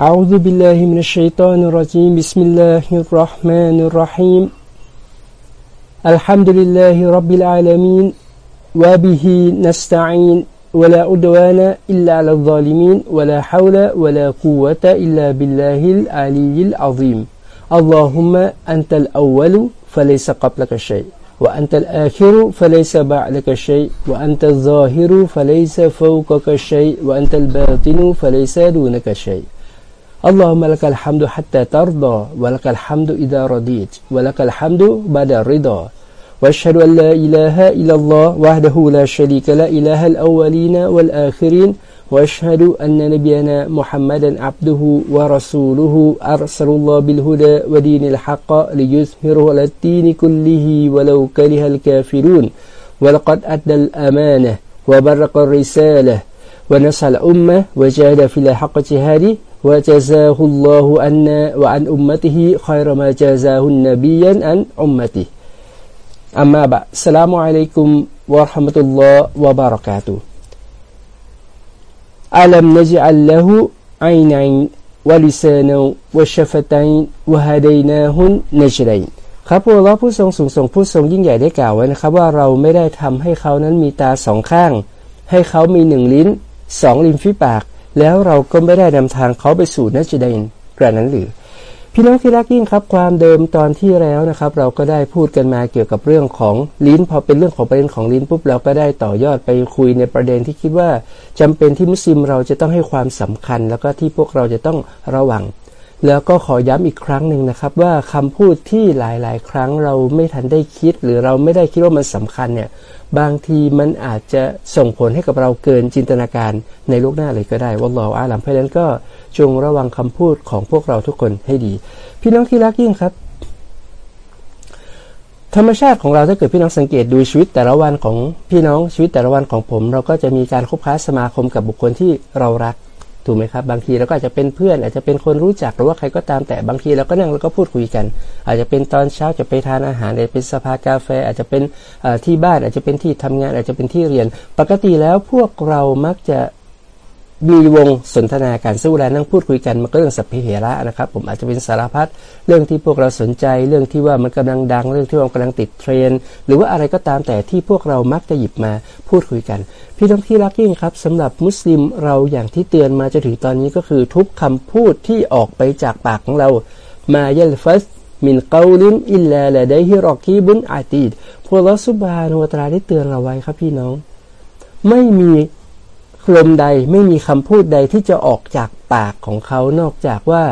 أعوذ بالله من الشيطان الرجيم. بسم الله الرحمن الرحيم. الحمد لله رب العالمين وبه نستعين ولا أدوان إلا على الظالمين ولا حول ولا قوة إلا بالله العلي العظيم. اللهم أنت الأول فليس قبلك شيء وأنت الآخر فليس بعدك شيء وأنت الظاهر فليس فوقك شيء وأنت الباطن فليس دونك شيء. اللهم لك الحمد حتى ترضى ولك الحمد إذا رضيت ولك الحمد بعد الرضا. وأشهد أن لا إله إلا الله وحده لا شريك لا إله الأولين والآخرين. وأشهد أن نبينا محمدا عبده ورسوله. أرسل الله بالهدى ودين الحق ليظهره على الدين كله ولو كره الكافرون. ولقد أدى الأمانة وبرق الرسالة ونصح الأمة وجاهد في الحق جهاده. وجزاه الله عنا وعن أمته خير ما جزاه النبي عن أمته أما بعد السلام عليكم ورحمة الله وبركاته ألم نجعل له عينين ولسانا وشفتين وهديناه النجرين ครับพระองค์ผู้ทรงสูงส่งผู้ทรงยิ่งใหญ่ได้กล่าวไว้นะครับ ว่าเราไม่ได้ทำให้เขานั้นมีตาสองข้าง ให้เขามีหนึ่งลิ้นสองริมฝีปาก แล้วเราก็ไม่ได้นำทางเขาไปสู่นัจเดนกระนั้นหรือ พี่น้องที่รักยิ่งครับ ความเดิมตอนที่แล้วนะครับ เราก็ได้พูดกันมาเกี่ยวกับเรื่องของลิ้น พอเป็นเรื่องของประเด็นของลิ้นปุ๊บเราก็ได้ต่อยอดไปคุยในประเด็นที่คิดว่าจำเป็นที่มุสลิมเราจะต้องให้ความสำคัญ แล้วก็ที่พวกเราจะต้องระวัง แล้วก็ขอย้ำอีกครั้งหนึ่งนะครับ ว่าคำพูดที่หลาย ๆ ครั้งเราไม่ทันได้คิด หรือเราไม่ได้คิดว่ามันสำคัญเนี่ย บางทีมันอาจจะส่งผลให้กับเราเกินจินตนาการในโลกหน้าเลยก็ได้ว่าเราอาลัมเพราะนั้นก็จงระวังคำพูดของพวกเราทุกคนให้ดี พี่น้องที่รักยิ่งครับธรรมชาติของเราถ้าเกิดพี่น้องสังเกตดูชีวิตแต่ละวันของพี่น้องชีวิตแต่ละวันของผม เราก็จะมีการคบค้าสมาคมกับบุคคลที่เรารัก ถูกไหมครับบางทีเราก็อาจจะเป็นเพื่อน อาจจะเป็นคนรู้จักหรือว่าใครก็ตามแต่บางทีเราก็นั่งแล้วก็พูดคุยกัน อาจจะเป็นตอนเช้าจะไปทานอาหารอาจจะเป็นสภากาแฟ อาจจะเป็นที่บ้านอาจจะเป็นที่ทำงานอาจจะเป็นที่เรียน ปกติแล้วพวกเรามักจะ มีวงสนทนาการสู้แลนั่งพูดคุยกันมันก็เรื่องสัพเพเหระนะครับ ผมอาจจะเป็นสารพัดเรื่องที่พวกเราสนใจ เรื่องที่ว่ามันกำลังดัง เรื่องที่ว่ากำลังติดเทรนหรือว่าอะไรก็ตามแต่ที่พวกเรามักจะหยิบมาพูดคุยกัน พี่น้องที่รักยิ่งครับสำหรับมุสลิมเราอย่างที่เตือนมาจนถึงตอนนี้ก็คือทุกคำพูดที่ออกไปจากปากของเรามาเยลฟัสมินกาลินอิลลาละไดฮิรอกีบุนอาตีดพวกเราสุบานุตราได้เตือนเราไว้ครับพี่น้อง ไม่มี ลมใดไม่มีคำพูดใดที่จะออกจากปากของเขานอกจากว่า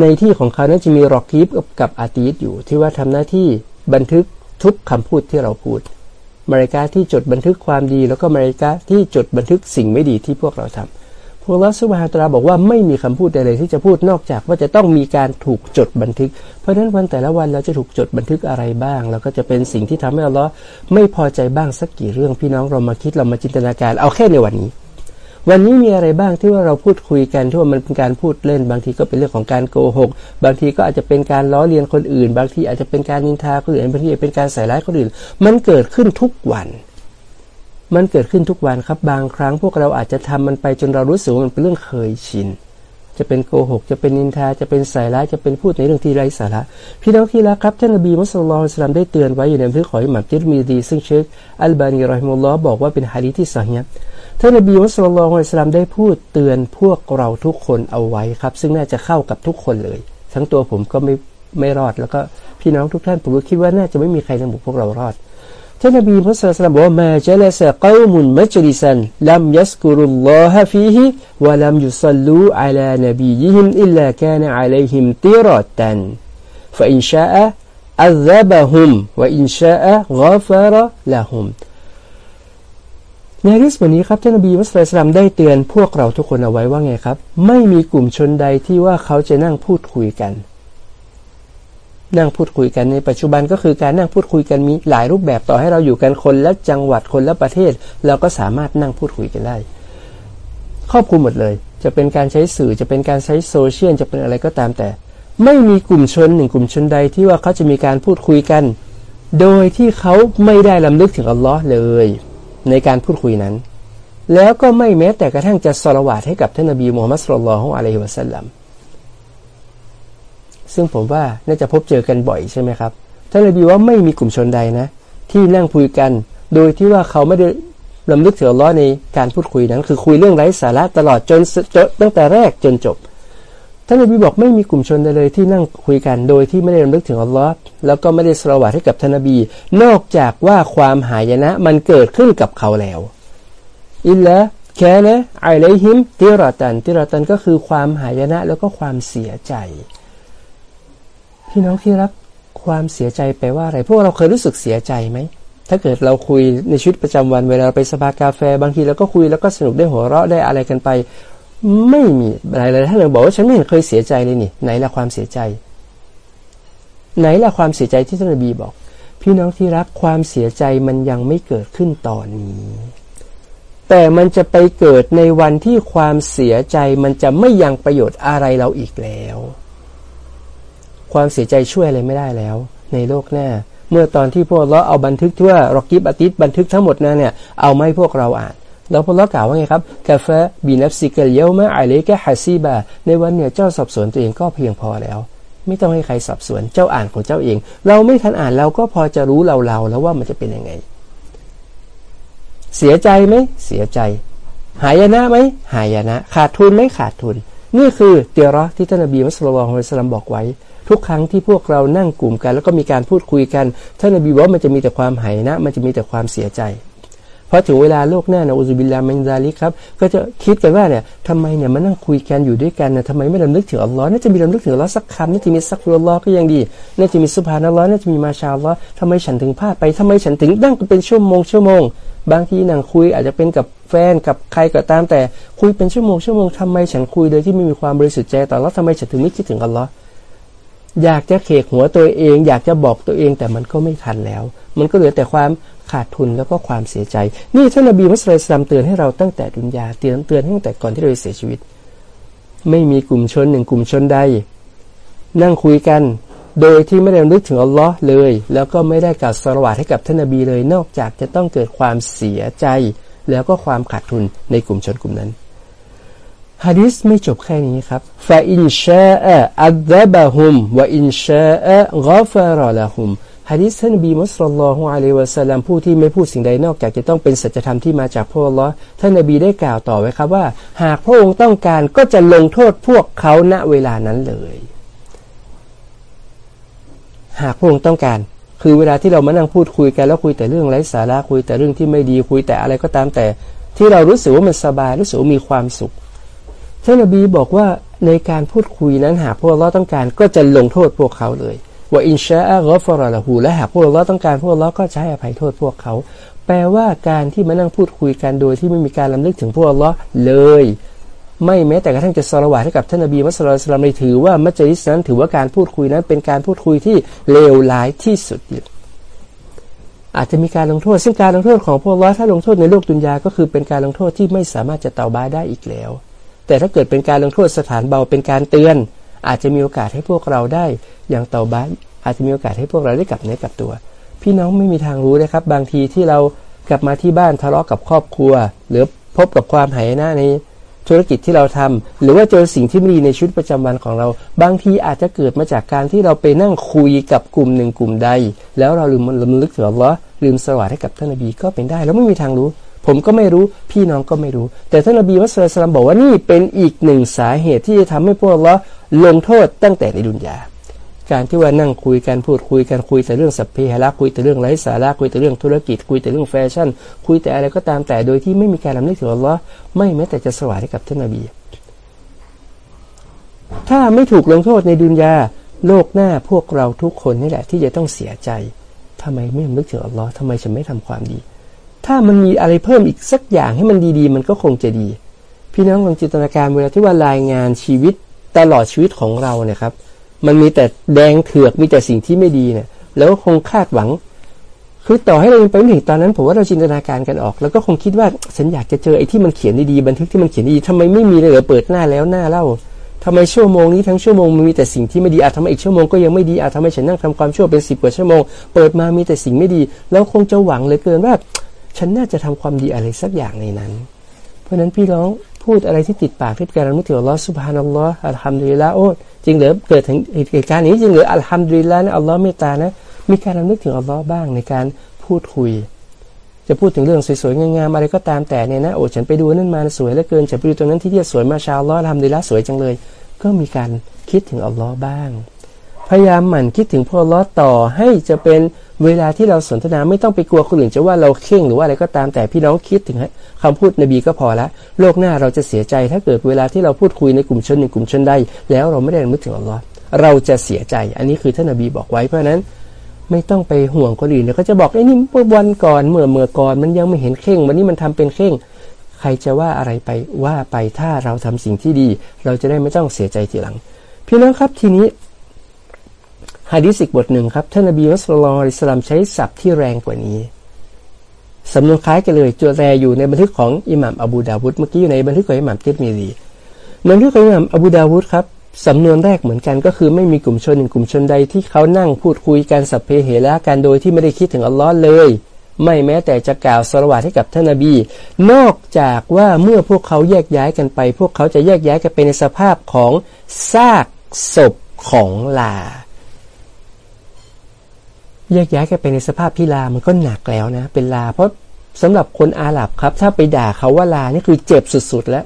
ในที่ของเขานั้นจะมีรอกีฟกับอาตีตอยู่ ที่ว่าทำหน้าที่บันทึกทุกคำพูดที่เราพูดมาริกาที่จดบันทึกความดี แล้วก็มาริกาที่จดบันทึกสิ่งไม่ดีที่พวกเราทำ พวกเราสุบฮาตราบอกว่าไม่มีคำพูดใดเลยที่จะพูดนอกจากว่าจะต้องมีการถูกจดบันทึก เพราะฉะนั้นวันแต่ละวันเราจะถูกจดบันทึกอะไรบ้าง แล้วก็จะเป็นสิ่งที่ทำให้เราไม่พอใจบ้างสักกี่เรื่องพี่น้องเรามาคิดเรามาจินตนาการเอาแค่ในวันนี้ วันนี้มีอะไรบ้างที่ว่าเราพูดคุยกันที่ว่ามันเป็นการพูดเล่น บางทีก็เป็นเรื่องของการโกหก บางทีก็อาจจะเป็นการล้อเลียนคนอื่น บางทีอาจจะเป็นการนินทาคนอื่นบางทีเป็นการใส่ร้ายคนอื่น มันเกิดขึ้นทุกวัน มันเกิดขึ้นทุกวันครับบางครั้งพวกเราอาจจะทำมันไปจนเรารู้สึกว่ามันเป็นเรื่องเคยชิน จะเป็นโกหก จะเป็นนินทาจะเป็นสายร้ายจะเป็นพูดในเรื่องที่ไร้สาระ พี่น้องที่รักครับท่านนบีมุสลิมสลามได้เตือนไว้อยู่ในบันทึกของอิหมัมจิรมีดี ซึ่งเชคอัลบานีรอฮิมุลลอฮ์บอกว่าเป็นฮะดีที่สัญญาท่านนบีมุสลิมสลามได้พูดเตือนพวกเราทุกคนเอาไว้ครับ ซึ่งน่าจะเข้ากับทุกคนเลย ทั้งตัวผมก็ไม่ไม่รอดแล้วก็พี่น้องทุกท่านผมก็คิดว่าน่าจะไม่มีใครในหมู่พวกเรารอด ท่านนบีมุสลิมบอกว่ามาเจลสะกอมุนมัจลิสันลัมยัสกุรุลลอฮะฟีฮิวะลัมยุซัลลูอัลานบียิฮิมอิลลากานะอะลัยฮิมติรอตันฟะอินชาอะอัลซบะฮุมวะอินชาอะกาฟาระละฮุมในริสวันนี้ครับท่านนบีมุสลิมได้เตือนพวกเราทุกคนเอาไว้ว่าไงครับ ไม่มีกลุ่มชนใดที่ว่าเขาจะนั่งพูดคุยกัน นั่งพูดคุยกันในปัจจุบันก็คือการนั่งพูดคุยกันมีหลายรูปแบบต่อให้เราอยู่กันคนละจังหวัดคนละประเทศ เราก็สามารถนั่งพูดคุยกันได้ ครอบคลุมหมดเลย จะเป็นการใช้สื่อจะเป็นการใช้โซเชียลจะเป็นอะไรก็ตามแต่ ไม่มีกลุ่มชนหนึ่งกลุ่มชนใดที่ว่าเขาจะมีการพูดคุยกัน โดยที่เขาไม่ได้ลำลึกถึงอัลลอฮ์เลย ในการพูดคุยนั้น แล้วก็ไม่แม้แต่กระทั่งจะสละวาดให้กับท่านนบีมูฮัมมัดสุลลัลของอะลัยฮิวะสัลลัม ซึ่งผมว่าน่าจะพบเจอกันบ่อยใช่ไหมครับท่านนบีว่าไม่มีกลุ่มชนใดนะ ที่นั่งคุยกัน โดยที่ว่าเขาไม่ได้ลำลึกถึงอัลลอฮ์ในการพูดคุยนั้น คือคุยเรื่องไร้สาระตลอดจนจตั้งแต่แรกจนจบท่านนบีบอกไม่มีกลุ่มชนใดเลยที่นั่งคุยกันโดยที่ไม่ได้ลำลึกถึงอัลลอฮ์แล้วก็ไม่ได้สละวาดให้กับท่านนบี นอกจากว่าความหายนะมันเกิดขึ้นกับเขาแล้วอิลละแค่นะไอเลหิมติรตันติรตันก็คือความหายนะแล้วก็ความเสียใจ พี่น้องที่รักความเสียใจแปลว่าอะไร พวกเราเคยรู้สึกเสียใจไหม ถ้าเกิดเราคุยในชีวิตประจำวันเวลาเราไปสปากาแฟ บางทีเราก็คุยแล้วก็สนุกได้หัวเราะได้อะไรกันไป ไม่มีอะไรเลยถ้าเราบอกว่าฉันไม่เห็นเคยเสียใจเลยนี่ไหนละความเสียใจ ไหนละความเสียใจที่ท่านนบีบอก พี่น้องที่รักความเสียใจมันยังไม่เกิดขึ้นตอนนี้ แต่มันจะไปเกิดในวันที่ความเสียใจมันจะไม่ยังประโยชน์อะไรเราอีกแล้ว ความเสียใจช่วยอะไรไม่ได้แล้ว ในโลกหน้า เมื่อตอนที่พวกเราเอาบันทึกที่ว่ารอกีบอะตีดบันทึกทั้งหมดนั้นเนี่ยเอามาให้พวกเราอ่านแล้วพวกเรากล่าวว่าไงครับكفى بنفسك اليوم عليك حسيباในวันเนี่ยเจ้าสอบสวนตัวเองก็เพียงพอแล้ว ไม่ต้องให้ใครสอบสวนเจ้าอ่านของเจ้าเอง เราไม่ทันอ่านเราก็พอจะรู้เราเราแล้วว่ามันจะเป็นยังไง เสียใจไหมเสียใจ หายนะไหมหายนะ ขาดทุนไหมขาดทุน นี่คือเตียรอที่ท่านอบีมัสลิมของอิสลามบอกไว้ ทุกครั้งที่พวกเรานั่งกลุ่มกัน แล้วก็มีการพูดคุยกันท่านนบีว่ามันจะมีแต่ความหายนะ มันจะมีแต่ความเสียใจ พอถึงเวลาโลกหน้านะอุซุบิลลามินซาลิครับก็จะคิดกันว่าเนี่ยทำไมเนี่ยมานั่งคุยกันอยู่ด้วยกันนะทำไมไม่ลำลึกถึงอัลลอฮ์น่าจะมีลำลึกถึงอัลลอฮ์สักคำน่าจะมีสักฟิอัลลอฮ์ก็ยังดีน่าจะมีสุภานัลลอฮ์น่าจะมีมาชาอัลลอฮ์ทำไมฉันถึงพลาดไปทำไมฉันถึงนั่งเป็นชั่วโมงชั่วโมงบางทีนั่งคุยอาจจะเป็นกับแฟนกับใครก็ตามแต่คุยเป็นชั่วโมงชั่วโมงทำไมฉันคุยโดยที่ไม่มีความบริสุทธิ์ใจต่อแล้วทำไมฉันถึงไม่คิดถึงอัลลอฮ์อยากจะเขกหัวตัวเอง อยากจะบอกตัวเองแต่มันก็ไม่ทันแล้ว มันก็เหลือแต่ความขาดทุนแล้วก็ความเสียใจ นี่ท่านนบีมุสลิมเตือนให้เราตั้งแต่ดุนยาเตือนเตือนตั้งแต่ก่อนที่เราจะเสียชีวิต ไม่มีกลุ่มชนหนึ่งกลุ่มชนใด นั่งคุยกัน โดยที่ไม่ได้นึกถึงอัลลอฮ์เลย แล้วก็ไม่ได้กล่าวสรวัตให้กับท่านนบีเลย นอกจากจะต้องเกิดความเสียใจ แล้วก็ความขาดทุนในกลุ่มชนกลุ่มนั้นฮะดิษไม่จบแค่นี้ครับฟาอินชาอะอัลบะฮุมวะอินชาอะกอฟารละฮุม ฮะดิษท่านบีมุสลลอฮุอะลัยวะสัลลัมผู้ที่ไม่พูดสิ่งใดนอกจากจะต้องเป็นสัจธรรมที่มาจากพระองค์ท่านนบีได้กล่าวต่อไว้ครับว่า หากพระองค์ต้องการก็จะลงโทษพวกเขาณเวลานั้นเลย หากพระองค์ต้องการ คือเวลาที่เรามานั่งพูดคุยกันแล้วคุยแต่เรื่องไร้สาระคุยแต่เรื่องที่ไม่ดีคุยแต่อะไรก็ตามแต่ ที่เรารู้สึกว่ามันสบายรู้สึกว่ามีความสุขท่านนบีบอกว่าในการพูดคุยนั้นหากพวกเราต้องการก็จะลงโทษพวกเขาเลย ว่าอินชาอัลลอฮฺฟรละหูและหากพวกเราต้องการพวกเราก็จะให้อภัยโทษพวกเขา แปลว่าการที่มานั่งพูดคุยกันโดยที่ไม่มีการลำลึกถึงพวกเราเลย ไม่แม้แต่กระทั่งจะสละวาให้กับท่านนบีมัสลิมสลามในถือว่ามัจลิสนั้นถือว่าการพูดคุยนั้นเป็นการพูดคุยที่เลวร้ายที่สุดอาจจะมีการลงโทษ ซึ่งการลงโทษของพวกเราถ้าลงโทษในโลกดุนยาก็คือเป็นการลงโทษที่ไม่สามารถจะเตาบ้าได้อีกแล้ว แต่ถ้าเกิดเป็นการลงโทษสถานเบาเป็นการเตือน อาจจะมีโอกาสให้พวกเราได้ อย่างเตาบ้านอาจจะมีโอกาสให้พวกเราได้กลับเนื้อกลับตัว พี่น้องไม่มีทางรู้นะครับ บางทีที่เรากลับมาที่บ้านทะเลาะกับครอบครัว หรือพบกับความหายนะในธุรกิจที่เราทำหรือว่าเจอสิ่งที่ไม่ดีในชีวิตประจำวันของเรา บางทีอาจจะเกิดมาจากการที่เราไปนั่งคุยกับกลุ่มหนึ่งกลุ่มใด แล้วเราลืมลืมลึกถึงอัลลอฮ์ลืมสวัสดิ์ให้กับท่านนบีก็เป็นได้ แล้วไม่มีทางรู้ ผมก็ไม่รู้พี่น้องก็ไม่รู้ แต่ท่านนบีมุสลิมบอกว่านี่เป็นอีกหนึ่งสาเหตุที่จะทำให้พวกเราลงโทษตั้งแต่ในดุนยา การที่ว่านั่งคุยกันพูดคุยกันคุยแต่เรื่องสัพเพเหระคุยแต่เรื่องไร้สาระคุยแต่เรื่องธุรกิจ คุยแต่เรื่องแฟชั่น คุยแต่อะไรก็ตามแต่โดยที่ไม่มีการลำลึกถึงอัลลอฮ์ไม่แม้แต่จะสวายให้กับท่านนบี ถ้าไม่ถูกลงโทษในดุนยาโลกหน้าพวกเราทุกคนนี่แหละที่จะต้องเสียใจทำไมไม่ลำลึกถึงอัลลอฮ์ทำไมฉันไม่ทำความดี ถ้ามันมีอะไรเพิ่มอีกสักอย่างให้มันดีๆ มันก็คงจะดี พี่น้องลองจินตนาการเวลาที่ว่ารายงานชีวิตตลอดชีวิตของเราเนี่ยครับ มันมีแต่แดงเถือกมีแต่สิ่งที่ไม่ดีเนี่ยแล้วคงคาดหวัง คือต่อให้เราไปไม่ถึงตอนนั้น ผมว่าเราจินตนาการกันออก แล้วก็คงคิดว่าฉันอยากจะเจอไอ้ที่มันเขียนดีๆบันทึกที่มันเขียนดีทำไมไม่มีเลยเปิดหน้าแล้วหน้าเล่าทำไมชั่วโมงนี้ทั้งชั่วโมงมันมีแต่สิ่งที่ไม่ดีอาจทำไมอีกชั่วโมงก็ยังไม่ดีอาจทำไมฉันนั่งทำความชั่วเป็นสิบกว่าชั่วโมง เปิดมามีแต่สิ่งไม่ดี แล้วคงจะหวังเลยเกินว่า ฉันน่าจะทำความดีอะไรสักอย่างในนั้น เพราะฉะนั้นพี่น้องพูดอะไรที่ติดปากที่การรำลึกถึงอัลลอฮ์สุบฮานัลลอฮ์อัลฮัมดุลิลละโอ้จริงเหรือเกิดถึงเหตุการณ์นี้จริงเหรืออัลฮัมดุลิลละนะอัลลอฮ์เมตตานะ มีการรำลึกถึงอัลลอฮ์บ้างในการพูดคุย จะพูดถึงเรื่องสวยๆงามๆอะไรก็ตามแต่เนี่ยนะโอ้ฉันไปดูนั่นมาสวยเหลือเกินฉันไปดูตรงนั้นที่เที่ยวสวยมาชาอัลลอฮ์ทำดีละสวยจังเลย ก็มีการคิดถึงอัลลอฮ์บ้าง พยายามหมั่นคิดถึงพระอัลอฮ์ต่อให้จะเป็นเวลาที่เราสนทนาไม่ต้องไปกลัวคนอื่นจะว่าเราเข่งหรือว่าอะไรก็ตามแต่พี่น้องคิดถึงคำพูดนบีก็พอละโลกหน้าเราจะเสียใจ ถ้าเกิดเวลาที่เราพูดคุยในกลุ่มชนหนึ่งกลุ่มชนใดแล้วเราไม่ได้นึกถึงอัลลอฮ์เราจะเสียใจ อันนี้คือท่านนบีบอกไว้เพราะนั้นไม่ต้องไปห่วงคนอื่นเดี๋ยวก็จะบอกไอ้นี่เมื่อวันก่อนเมื่อเมื่อก่อนมันยังไม่เห็นเข่ง วันนี้มันทำเป็นเข่ง ใครจะว่าอะไรไปว่าไปถ้าเราทำสิ่งที่ดี เราจะได้ไม่ต้องเสียใจทีหลัง พี่น้องครับทีนี้ ฮะดิษอีกบทหนึ่งครับ ท่านนบีมุสลิมอิสลามใช้ศัพท์ที่แรงกว่านี้ สำนวนคล้ายกันเลยจวแรอยู่ในบันทึกของอิหม่ามอบูดาวุฒเมื่อกี้อยู่ในบันทึกของอิหม่ามติดมีรีบันทึกของอิหม่ามอบูดาวุฒครับสำนวนแรกเหมือนกันก็คือไม่มีกลุ่มชนหนึ่งกลุ่มชนใดที่เขานั่งพูดคุยกันสัพเพเหระกันโดยที่ไม่ได้คิดถึงอัลลอฮ์เลย ไม่แม้แต่จะกล่าวสรวาให้กับท่านนบี นอกจากว่าเมื่อพวกเขาแยกย้ายกันไป พวกเขาจะแยกย้ายกันไปในสภาพของซากศพของลา แยกย้ายกันไปในสภาพที่ลามันก็หนักแล้วนะ เป็นลา เพราะสำหรับคนอาหรับครับ ถ้าไปด่าเขาว่าลานี่คือเจ็บสุดๆแล้ว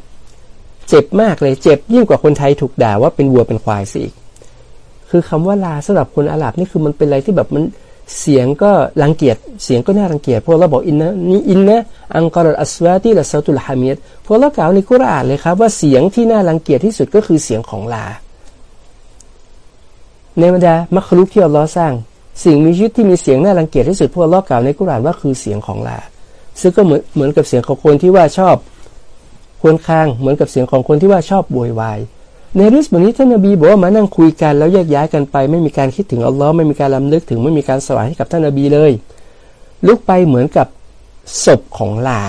เจ็บมากเลยเจ็บยิ่งกว่าคนไทยถูกด่าว่าเป็นวัวเป็นควายสิคือคำว่าลาสำหรับคนอาหรับนี่คือมันเป็นอะไรที่แบบมันเสียงก็รังเกียจเสียงก็น่ารังเกียจเพราะเราบอกอินนะนี่อินนะอังกอรอัสวาติละซาตุลฮามิดพราะเรากล่าวในกุรอานเลยครับว่าเสียงที่น่ารังเกียจที่สุดก็คือเสียงของลา ในบรรดามัคลุกที่อัลลอฮ์สร้าง สิ่งมีชีวิตที่มีเสียงน่ารังเกียจที่สุดพวกลอกกล่าวในกุรานว่าคือเสียงของลา ซึ่งก็เหมือนเหมือนกับเสียงของคนที่ว่าชอบควรค้างเหมือนกับเสียงของคนที่ว่าชอบโวยวายในริสบนี้ท่านนบีบอกว่ามานั่งคุยกันแล้วแยกย้ายกันไป ไม่มีการคิดถึงอัลลอฮ์ไม่มีการลำลึกถึงไม่มีการสวายให้กับท่านนบีเลย ลุกไปเหมือนกับศพของลา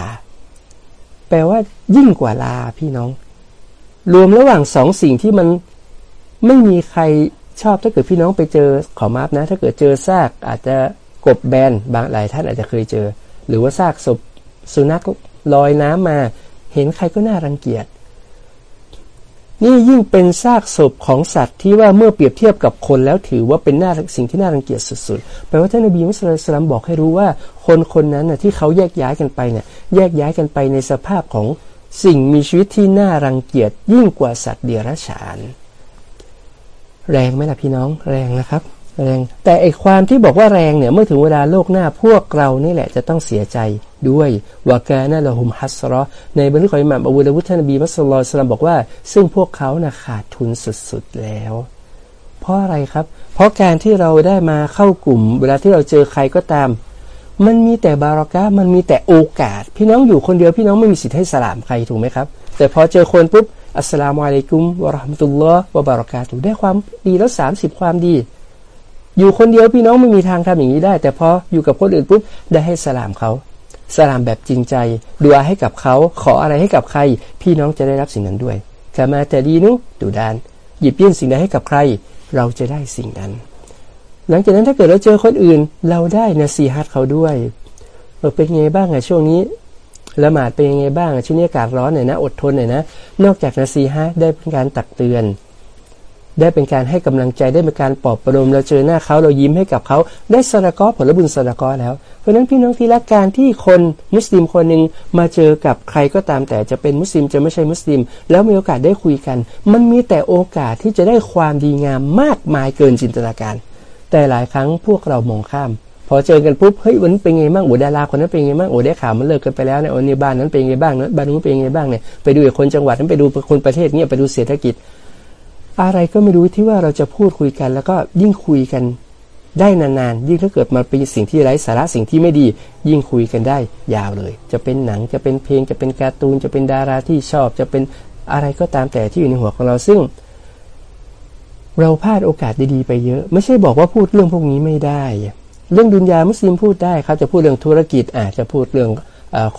แปลว่ายิ่งกว่าลาพี่น้อง รวมระหว่างสองสิ่งที่มันไม่มีใคร ชอบถ้าเกิดพี่น้องไปเจอขอมาบนะ ถ้าเกิดเจอซากอาจจะกบแบนบางหลายท่านอาจจะเคยเจอ หรือว่าซากศพสุนัขลอยน้ำมา เห็นใครก็น่ารังเกียจ นี่ยิ่งเป็นซากศพของสัตว์ที่ว่าเมื่อเปรียบเทียบกับคนแล้วถือว่าเป็นหน้าสิ่งที่น่ารังเกียจสุดๆแปลว่าท่านนบีมุสลิมบอกให้รู้ว่า คนคนนั้นนะที่เขาแยกย้ายกันไปเนี่ยแยกย้ายกันไปในสภาพของสิ่งมีชีวิตที่น่ารังเกียจยิ่งกว่าสัตว์เดรัจฉาน แรงไหมล่ะพี่น้องแรงนะครับ แรง แต่ไอความที่บอกว่าแรงเนี่ยเมื่อถึงเวลาโลกหน้าพวกเรานี่แหละจะต้องเสียใจด้วยวากานะละหุมฮัสรอในบรรลุของอิหม่ามอบูดาวุฒนบีมัสลอสลามบอกว่า ซึ่งพวกเขานะ่ะขาดทุนสุดๆแล้ว เพราะอะไรครับ เพราะการที่เราได้มาเข้ากลุ่ม เวลาที่เราเจอใครก็ตาม มันมีแต่บารากะมันมีแต่โอกาส พี่น้องอยู่คนเดียวพี่น้องไม่มีสิทธิ์ให้สลามใครถูกไหมครับ แต่พอเจอคนปุ๊บ อัสสลามุอะลัยกุมวะราะห์มะตุลลอฮ์วะบารากาตุได้ความดีแล้วสามสิบความดี อยู่คนเดียวพี่น้องไม่มีทางทำอย่างนี้ได้ แต่พออยู่กับคนอื่นปุ๊บได้ให้สลามเขาสลามแบบจริงใจดูอาให้กับเขาขออะไรให้กับใคร พี่น้องจะได้รับสิ่งนั้นด้วยกามาแต่ดีนุดูดาน หยิบยื่นสิ่งใดให้กับใคร เราจะได้สิ่งนั้น หลังจากนั้นถ้าเกิดเราเจอคนอื่น เราได้นะซีฮัตเขาด้วยเเป็นไงบ้างอะช่วงนี้ ละหมาดเป็นยังไงบ้างช่วงนี้อากาศร้อนหน่อยนะอดทนหน่อยนะ นอกจากนาซีฮะได้เป็นการตักเตือน ได้เป็นการให้กำลังใจได้เป็นการปลอบประโลมเราเจอหน้าเขาเรายิ้มให้กับเขาได้สระกอผลบุญสระกอแล้ว เพราะนั้นพี่น้องที่รักการที่คนมุสลิมคนหนึ่งมาเจอกับใครก็ตามแต่จะเป็นมุสลิมจะไม่ใช่มุสลิม แล้วมีโอกาสได้คุยกัน มันมีแต่โอกาสที่จะได้ความดีงามมากมายเกินจินตนาการ แต่หลายครั้งพวกเรามองข้าม พอเจอกันปุ๊บเฮ้ยวันนี้เป็นไงบ้างโอ้ดาราคนนั้นเป็นไงบ้างโอ้ได้ข่าวมันเลิกกันไปแล้วเนี่ยโอ้นี่บ้านนั้นเป็นไงบ้างนะบ้านนู้นเป็นไงบ้างเนี่ยไปดูคนจังหวัดนั้นไปดูคนประเทศเนี่ยไปดูเศรษฐกิจ อะไรก็ไม่รู้ที่ว่าเราจะพูดคุยกัน แล้วก็ยิ่งคุยกันได้นานๆยิ่งถ้าเกิดมาเป็นสิ่งที่ไร้สาระสิ่งที่ไม่ดี ยิ่งคุยกันได้ยาวเลย จะเป็นหนังจะเป็นเพลงจะเป็นการ์ตูนจะเป็นดาราที่ชอบ จะเป็นอะไรก็ตามแต่ที่อยู่ในหัวของเราซึ่ง เราพลาดโอกาสดีๆไปเยอะ ไม่ใช่บอกว่าพูดเรื่องพวกนี้ไม่ได้ เรื่องดุนยามุสลิมพูดได้ครับจะพูดเรื่องธุรกิจอาจจะพูดเรื่อง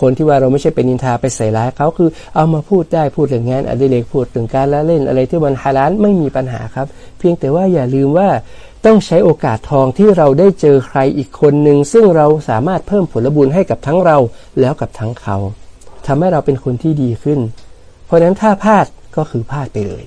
คนที่ว่าเราไม่ใช่เป็นนินทาไปใส่ร้ายเขาคือเอามาพูดได้พูดเรื่องงานอดิเรกพูดถึงการละเล่นอะไรที่มันฮาลาลไม่มีปัญหาครับ เพียงแต่ว่าอย่าลืมว่าต้องใช้โอกาสทองที่เราได้เจอใครอีกคนหนึ่งซึ่งเราสามารถเพิ่มผลบุญให้กับทั้งเราแล้วกับทั้งเขาทำให้เราเป็นคนที่ดีขึ้น เพราะฉะนั้นถ้าพลาดก็คือพลาดไปเลย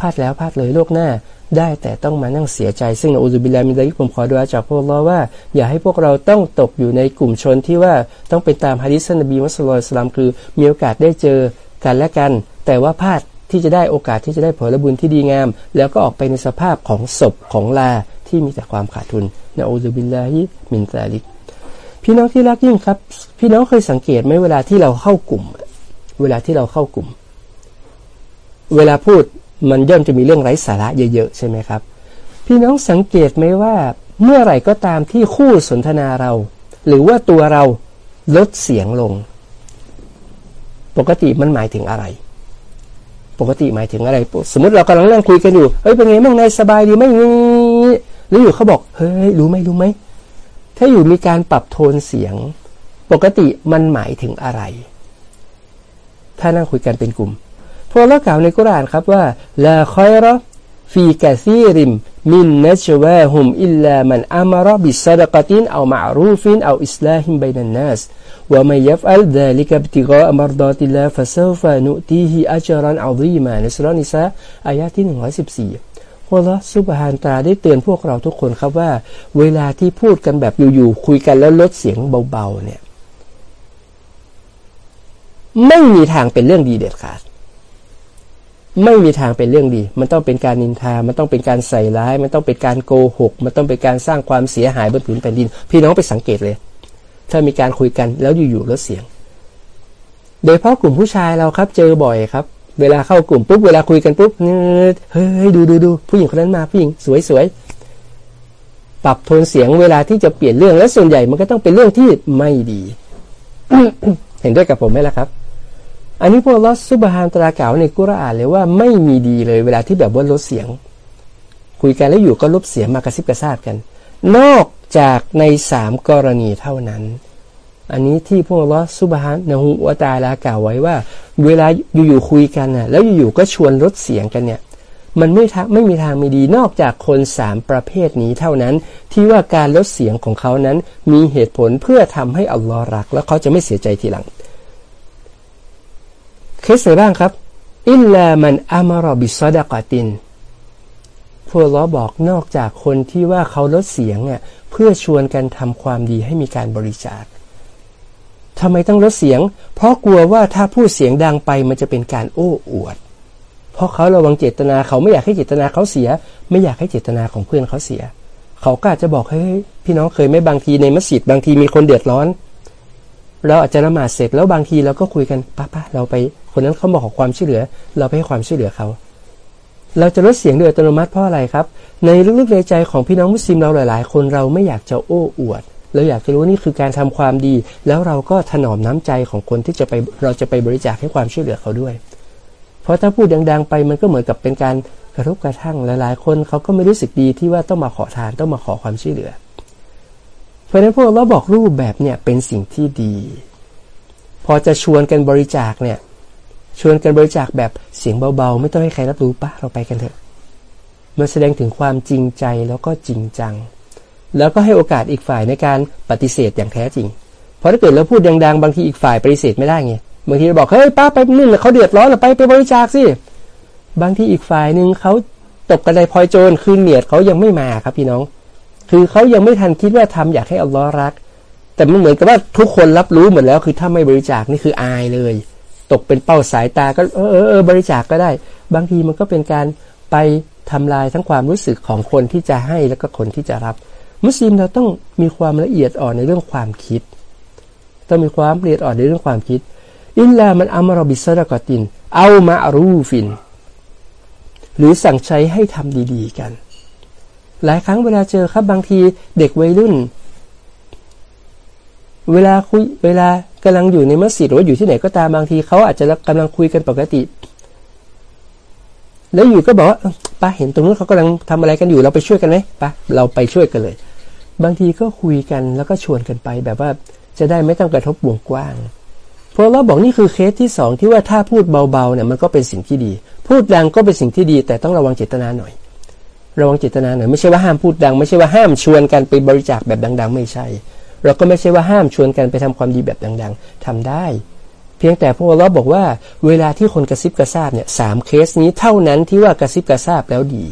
พลาดแล้วพลาดเลยโลกหน้า ได้แต่ต้องมานั่งเสียใจ ซึ่ง نعوذ بالله من ذلكผมขอดูอาจากพวกเราว่า อย่าให้พวกเราต้องตกอยู่ในกลุ่มชนที่ว่าต้องเป็นตามฮะดิษนบีมุสลิมสลามคือมีโอกาสได้เจอกันและกัน แต่ว่าพลาดที่จะได้โอกาสที่จะได้ผลบุญที่ดีงาม แล้วก็ออกไปในสภาพของศพของลาที่มีแต่ความขาดทุนนะنعوذ بالله من ذلكพี่น้องที่รักยิ่งครับ พี่น้องเคยสังเกตไหมเวลาที่เราเข้ากลุ่ม เวลาที่เราเข้ากลุ่ม เวลาพูด มันย่อมจะมีเรื่องไร้สาระเยอะๆใช่ไหมครับ พี่น้องสังเกตไหมว่าเมื่อไหร่ก็ตามที่คู่สนทนาเรา หรือว่าตัวเราลดเสียงลง ปกติมันหมายถึงอะไร ปกติหมายถึงอะไร สมมติเรากำลังนั่งคุยกันอยู่เฮ้ยเป็นไงบ้างนายสบายดีไหมงี้แล้วอยู่เขาบอกเฮ้ยรู้ไหมรู้ไหมถ้าอยู่มีการปรับโทนเสียง ปกติมันหมายถึงอะไร ถ้านั่งคุยกันเป็นกลุ่ม พระอัลลอฮ์กล่าวในกุรานครับว่าلا خير في كثير من نجواهم إلا من أمر بصدقة أو معروف أو إصلاح بين الناس ومن يفعل ذلك ابتغاء مرضات الله فسوف نؤتيه أجرا عظيما ในสุรานิสาอายะที่หนึ่งร้อยสิบสี่พระสุบฮานตาได้เตือนพวกเราทุกคนครับว่า เวลาที่พูดกันแบบอยู่ๆคุยกันแล้วลดเสียงเบาๆเนี่ย ไม่มีทางเป็นเรื่องดีเด็ดขาด ไม่มีทางเป็นเรื่องดี มันต้องเป็นการนินทา มันต้องเป็นการใส่ร้าย มันต้องเป็นการโกหก มันต้องเป็นการสร้างความเสียหายบนผืนแผ่นดิน พี่น้องไปสังเกตเลย ถ้ามีการคุยกันแล้วอยู่ๆลดเสียง โดยเพราะกลุ่มผู้ชายเราครับ เจอบ่อยครับ เวลาเข้ากลุ่มปุ๊บ เวลาคุยกันปุ๊บ เฮ้ยดูดูดูผู้หญิงคนนั้นมาผู้หญิงสวยสวยปรับโทนเสียงเวลาที่จะเปลี่ยนเรื่องและส่วนใหญ่มันก็ต้องเป็นเรื่องที่ไม่ดี เห็นด้วยกับผมไหมล่ะครับ อันนี้พวกลอสซุบฮานตรากล่าวในกุรอานเลยว่าไม่มีดีเลยเวลาที่แบบว่าลดเสียง คุยกันแล้วอยู่ก็ลบเสียงมากระซิบกระซาบกัน นอกจากในสามกรณีเท่านั้น อันนี้ที่พวกลอสซุบฮานนะฮูวตาลากล่าวไว้ว่า เวลาอยู่ๆคุยกันน่ะแล้วอยู่ๆก็ชวนลดเสียงกันเนี่ยมันไม่ทไม่มีทางมีดีนอกจากคนสามประเภทนี้เท่านั้น ที่ว่าการลดเสียงของเขานั้นมีเหตุผลเพื่อทำให้อัลลอฮ์รัก แล้วเขาจะไม่เสียใจทีหลัง เคสไหนบ้างครับ อิลลามันอามารบิสดากตินพวกล้อบอกนอกจากคนที่ว่าเขาลดเสียงเนี่ยเพื่อชวนกันทำความดีให้มีการบริจาคทำไมต้องลดเสียง เพราะกลัวว่าถ้าพูดเสียงดังไปมันจะเป็นการโอ้อวด เพราะเขาระวังเจตนาเขาไม่อยากให้เจตนาเขาเสีย ไม่อยากให้เจตนาของเพื่อนเขาเสีย เขาก็อาจจะบอกเฮ้ยพี่น้องเคยไหมบางทีในมัสยิดบางทีมีคนเดือดร้อน เราอาจจะละหมาดเสร็จแล้วบางทีเราก็คุยกันป้าป้าเราไปคนนั้นเขาบอกขอความช่วยเหลือ เราไปให้ความช่วยเหลือเขา เราจะลดเสียงโดยอัตโนมัติเพราะอะไรครับ ในลึกๆในใจของพี่น้องมุสลิมเราหลาย ๆ คนเราไม่อยากจะโอ้อวดเราอยากจะรู้นี่คือการทำความดี แล้วเราก็ถนอมน้ำใจของคนที่จะไปเราจะไปบริจาคให้ความช่วยเหลือเขาด้วย เพราะถ้าพูดดัง ๆ ไปมันก็เหมือนกับเป็นการกระทบกระทั่งหลาย ๆ คนเขาก็ไม่รู้สึกดีที่ว่าต้องมาขอทานต้องมาขอความช่วยเหลือ ราะฉะนั้นพวกเราบอกรูปแบบเนี่ยเป็นสิ่งที่ดี พอจะชวนกันบริจาคเนี่ย ชวนกันบริจาคแบบเสียงเบาๆ ไม่ต้องให้ใครรับรู้ปะเราไปกันเถอะมันแสดงถึงความจริงใจแล้วก็จริงจัง แล้วก็ให้โอกาสอีกฝ่ายในการปฏิเสธอย่างแท้จริง เพราะถ้าเกิดเราพูดดังๆ บางทีอีกฝ่ายปฏิเสธไม่ได้ไงบางทีเราบอกเฮ้ยป้าไปนู่นเขาเดือดร้อนเราไปไปบริจาคสิบางทีอีกฝ่ายหนึ่งเขาตกกระไดพลอยโจรคือเหนียดเขายังไม่มาครับพี่น้อง คือเขายังไม่ทันคิดว่าทำอยากให้อัลลอฮ์รัก แต่มันเหมือนกับว่าทุกคนรับรู้หมดแล้ว คือถ้าไม่บริจาคนี่คืออายเลย ตกเป็นเป้าสายตาก็เออเออบริจาคกก็ได้ บางทีมันก็เป็นการไปทำลายทั้งความรู้สึกของคนที่จะให้แล้วก็คนที่จะรับ มุสลิมเราต้องมีความละเอียดอ่อนในเรื่องความคิด ต้องมีความละเอียดอ่อนในเรื่องความคิด อินลามันอัมรบิสรกติน เอามารูฟิน หรือสั่งใช้ให้ทำดี ๆ กัน หลายครั้งเวลาเจอครับบางทีเด็กวัยรุ่น เวลาคุยเวลากำลังอยู่ในมัสยิดหรือว่าอยู่ที่ไหนก็ตามบางทีเขาอาจจะกำลังคุยกันปกติ แล้วอยู่ก็บอกว่าป้าเห็นตรงนู้นเขากำลังทำอะไรกันอยู่เราไปช่วยกันไหมป้าเราไปช่วยกันเลย บางทีก็คุยกันแล้วก็ชวนกันไปแบบว่าจะได้ไม่ต้องกระทบวงกว้าง เพราะเราบอกนี่คือเคสที่สองที่ว่าถ้าพูดเบาๆเนี่ยมันก็เป็นสิ่งที่ดี พูดดังก็เป็นสิ่งที่ดี แต่ต้องระวังเจตนาหน่อย ระวังเจตนาหน่อยไม่ใช่ว่าห้ามพูดดัง ไม่ใช่ว่าห้ามชวนกันไปบริจาคแบบดัง ๆ ไม่ใช่ เราก็ไม่ใช่ว่าห้ามชวนกันไปทำความดีแบบดัง ๆทำได้ เพียงแต่พวกเราบอกว่าเวลาที่คนกระซิบกระซาบเนี่ยสามเคสนี้เท่านั้นที่ว่ากระซิบกระซาบแล้วดี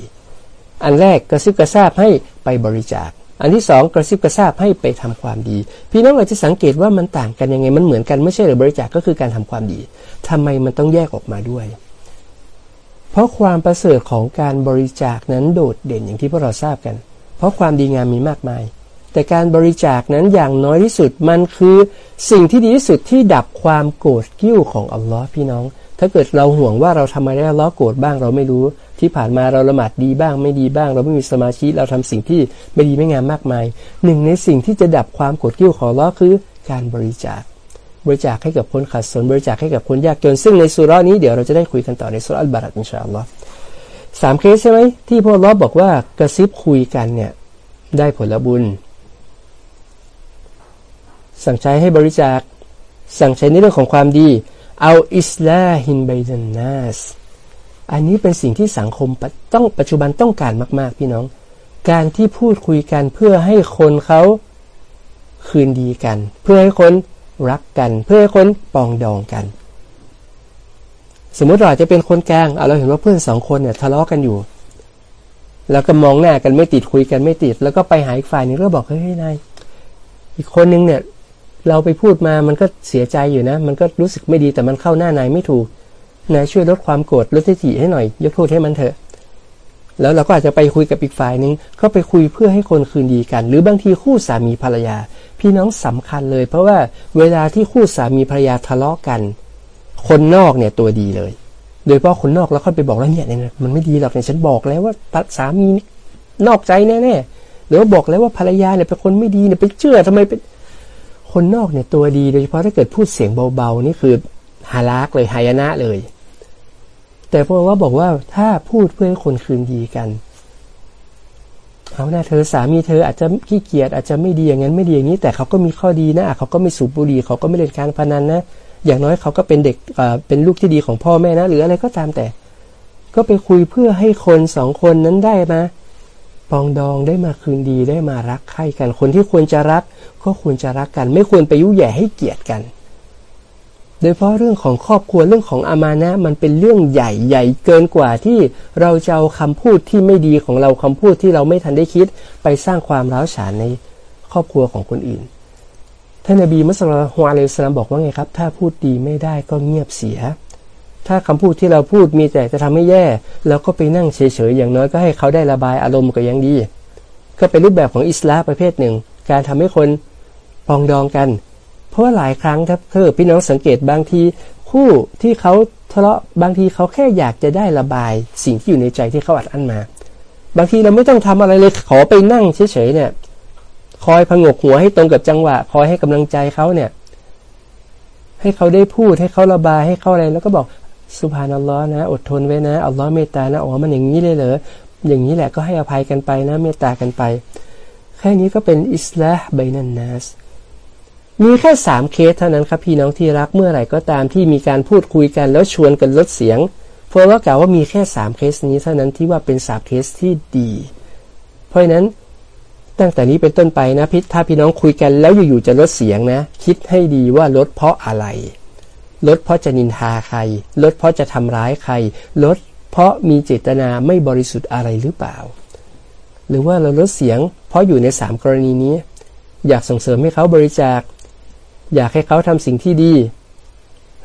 อันแรกกระซิบกระซาบให้ไปบริจาค อันที่สองกระซิบกระซาบให้ไปทำความดี พี่น้องอาจจะสังเกตว่ามันต่างกันยังไงมันเหมือนกันไม่ใช่หรือบริจาคก็คือการทำความดีทำไมมันต้องแยกออกมาด้วย เพราะความประเสริฐของการบริจาคนั้นโดดเด่นอย่างที่พวกเราทราบกัน เพราะความดีงามมีมากมาย แต่การบริจาคนั้นอย่างน้อยที่สุดมันคือสิ่งที่ดีที่สุดที่ดับความโกรธกิ้วของอัลลอฮ์พี่น้อง ถ้าเกิดเราห่วงว่าเราทำอะไรอัลลอฮ์โกรธบ้างเราไม่รู้ ที่ผ่านมาเราละหมาดดีบ้างไม่ดีบ้าง เราไม่มีสมาธิเราทำสิ่งที่ไม่ดีไม่งามมากมาย หนึ่งในสิ่งที่จะดับความโกรธกิ้วของอัลลอฮ์คือการบริจาค บริจาคให้กับคนขาดสน บริจาคให้กับคนยากจน ซึ่งในสุรานี้เดี๋ยวเราจะได้คุยกันต่อในสุรอัลบารัตอินชาอัลลอฮ์สามเคสใช่ไหมที่พวกเราบอกว่ากระซิบคุยกันเนี่ยได้ผลบุญ สั่งใช้ให้บริจาค สั่งใช้ในเรื่องของความดี เอาอิสลาฮินไบดันนัสอันนี้เป็นสิ่งที่สังคมต้องปัจจุบันต้องการมาก ๆ พี่น้อง การที่พูดคุยกันเพื่อให้คนเขาคืนดีกัน เพื่อให้คน รักกัน เพื่อให้คนปองดองกัน สมมติเราจะเป็นคนกลางเราเห็นว่าเพื่อนสองคนเนี่ยทะเลาะกันอยู่ แล้วก็มองหน้ากันไม่ติดคุยกันไม่ติด แล้วก็ไปหาอีกฝ่ายนึงก็บอกเฮ้ยนายอีกคนนึงเนี่ย เราไปพูดมามันก็เสียใจอยู่นะ มันก็รู้สึกไม่ดีแต่มันเข้าหน้านายไม่ถูกนายช่วยลดความโกรธลดทิฐิให้หน่อย ยกโทษให้มันเถอะ แล้วเราก็อาจจะไปคุยกับอีกฝ่ายนึงก็ไปคุยเพื่อให้คนคืนดีกัน หรือบางทีคู่สามีภรรยา พี่น้องสำคัญเลย เพราะว่าเวลาที่คู่สามีภรรยาทะเลาะกัน คนนอกเนี่ยตัวดีเลย โดยเฉพาะคนนอกแล้วค่อยไปบอกแล้วเนี่ยเนี่ยมันไม่ดีหรอกเนี่ยฉันบอกแล้วว่าสามีนอกใจแน่ๆหรือว่าบอกแล้วว่าภรรยาเนี่ยเป็นคนไม่ดีเนี่ยไปเชื่อทำไมเป็นคนนอกเนี่ยตัวดีโดยเฉพาะถ้าเกิดพูดเสียงเบาๆนี่คือฮาลากเลยหายนะเลย แต่พวกว่าบอกว่าถ้าพูดเพื่อให้คนคืนดีกัน เอาหน้าเธอสามีเธออาจจะขี้เกียจอาจจะไม่ดีอย่างนั้นไม่ดีอย่างนี้ แต่เขาก็มีข้อดีนะเขาก็ไม่สูบบุหรี่เขาก็ไม่เล่นการพนันนะอย่างน้อยเขาก็เป็นเด็กเป็นลูกที่ดีของพ่อแม่นะ หรืออะไรก็ตามแต่ ก็ไปคุยเพื่อให้คนสองคนนั้นได้มาปองดองได้มาคืนดีได้มารักใคร่กัน คนที่ควรจะรัก ก็ควรจะรักกัน ไม่ควรไปยุ่ยแย่ให้เกียดกัน โดยเพราะเรื่องของครอบครัวเรื่องของอามานะมันเป็นเรื่องใหญ่ใหญ่เกินกว่าที่เราจะเอาคำพูดที่ไม่ดีของเราคำพูดที่เราไม่ทันได้คิด ไปสร้างความร้าวฉานในครอบครัวของคนอื่นท่านนบีมุสลิมฮวาเลสลามบอกว่าไงครับ ถ้าพูดดีไม่ได้ก็เงียบเสีย ถ้าคำพูดที่เราพูดมีแต่จะทำให้แย่เราก็ไปนั่งเฉยๆอย่างน้อยก็ให้เขาได้ระบายอารมณ์ก็ยังดี ก็เป็นรูปแบบของอิสลามประเภทหนึ่ง การทำให้คนปองดองกัน เพราะว่าหลายครั้งครับเธอพี่น้องสังเกตบางที คู่ที่เขาทะเลาะบางทีเขาแค่อยากจะได้ระบายสิ่งที่อยู่ในใจที่เขาอัดอั้นมา บางทีเราไม่ต้องทำอะไรเลยขอไปนั่งเฉยๆเนี่ย คอยพงกหัวให้ตรงกับจังหวะ คอยให้กำลังใจเขาเนี่ย ให้เขาได้พูดให้เขาระบายให้เขาอะไรแล้วก็บอกสุภานัลลอฮ์นะ อดทนไว้นะอัลลอฮ์เมตตานะอ๋อมันอย่างนี้เลยเหรออย่างนี้แหละก็ให้อภัยกันไปนะเมตตากันไป แค่นี้ก็เป็นอิสลาห์ไบนันนัส มีแค่สามเคสเท่านั้นครับพี่น้องที่รักเมื่อไหร่ก็ตามที่มีการพูดคุยกันแล้วชวนกันลดเสียงเพราะว่ากล่าวว่ามีแค่สามเคสนี้เท่านั้นที่ว่าเป็นสามเคสที่ดี เพราะนั้นตั้งแต่นี้เป็นต้นไปนะพิษถ้าพี่น้องคุยกันแล้วอยู่ๆจะลดเสียงนะ คิดให้ดีว่าลดเพราะอะไร ลดเพราะจะนินทาใคร ลดเพราะจะทำร้ายใคร ลดเพราะมีเจตนาไม่บริสุทธิ์อะไรหรือเปล่า หรือว่าเราลดเสียง เพราะอยู่ในสามกรณีนี้ อยากส่งเสริมให้เขาบริจาค อยากให้เขาทำสิ่งที่ดี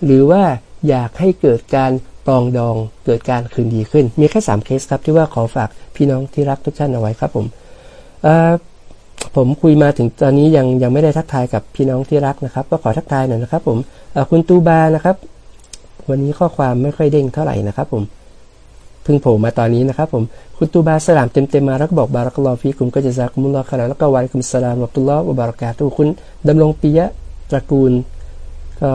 หรือว่าอยากให้เกิดการปองดองเกิดการคืนดีขึ้น มีแค่สามเคสครับที่ว่าขอฝากพี่น้องที่รักทุกท่านเอาไว้ครับผมผมคุยมาถึงตอนนี้ยังยังไม่ได้ทักทายกับพี่น้องที่รักนะครับ ก็ขอทักทายหน่อยนะครับ ผมคุณตูบานะครับ วันนี้ข้อความไม่ค่อยเด้งเท่าไหร่นะครับผมเพิ่งโผล่มาตอนนี้นะครับผมคุณตูบาสลามเต็มเต็มมาแล้วก็บอกบารักลอฟีคุมก็จะซากุมุลลอฮ์ขนาดแล้วก็วาริคุมสลามอับตุลลอฮ์บารักาตุคุณดำรงปิยะ ตระกูล ก็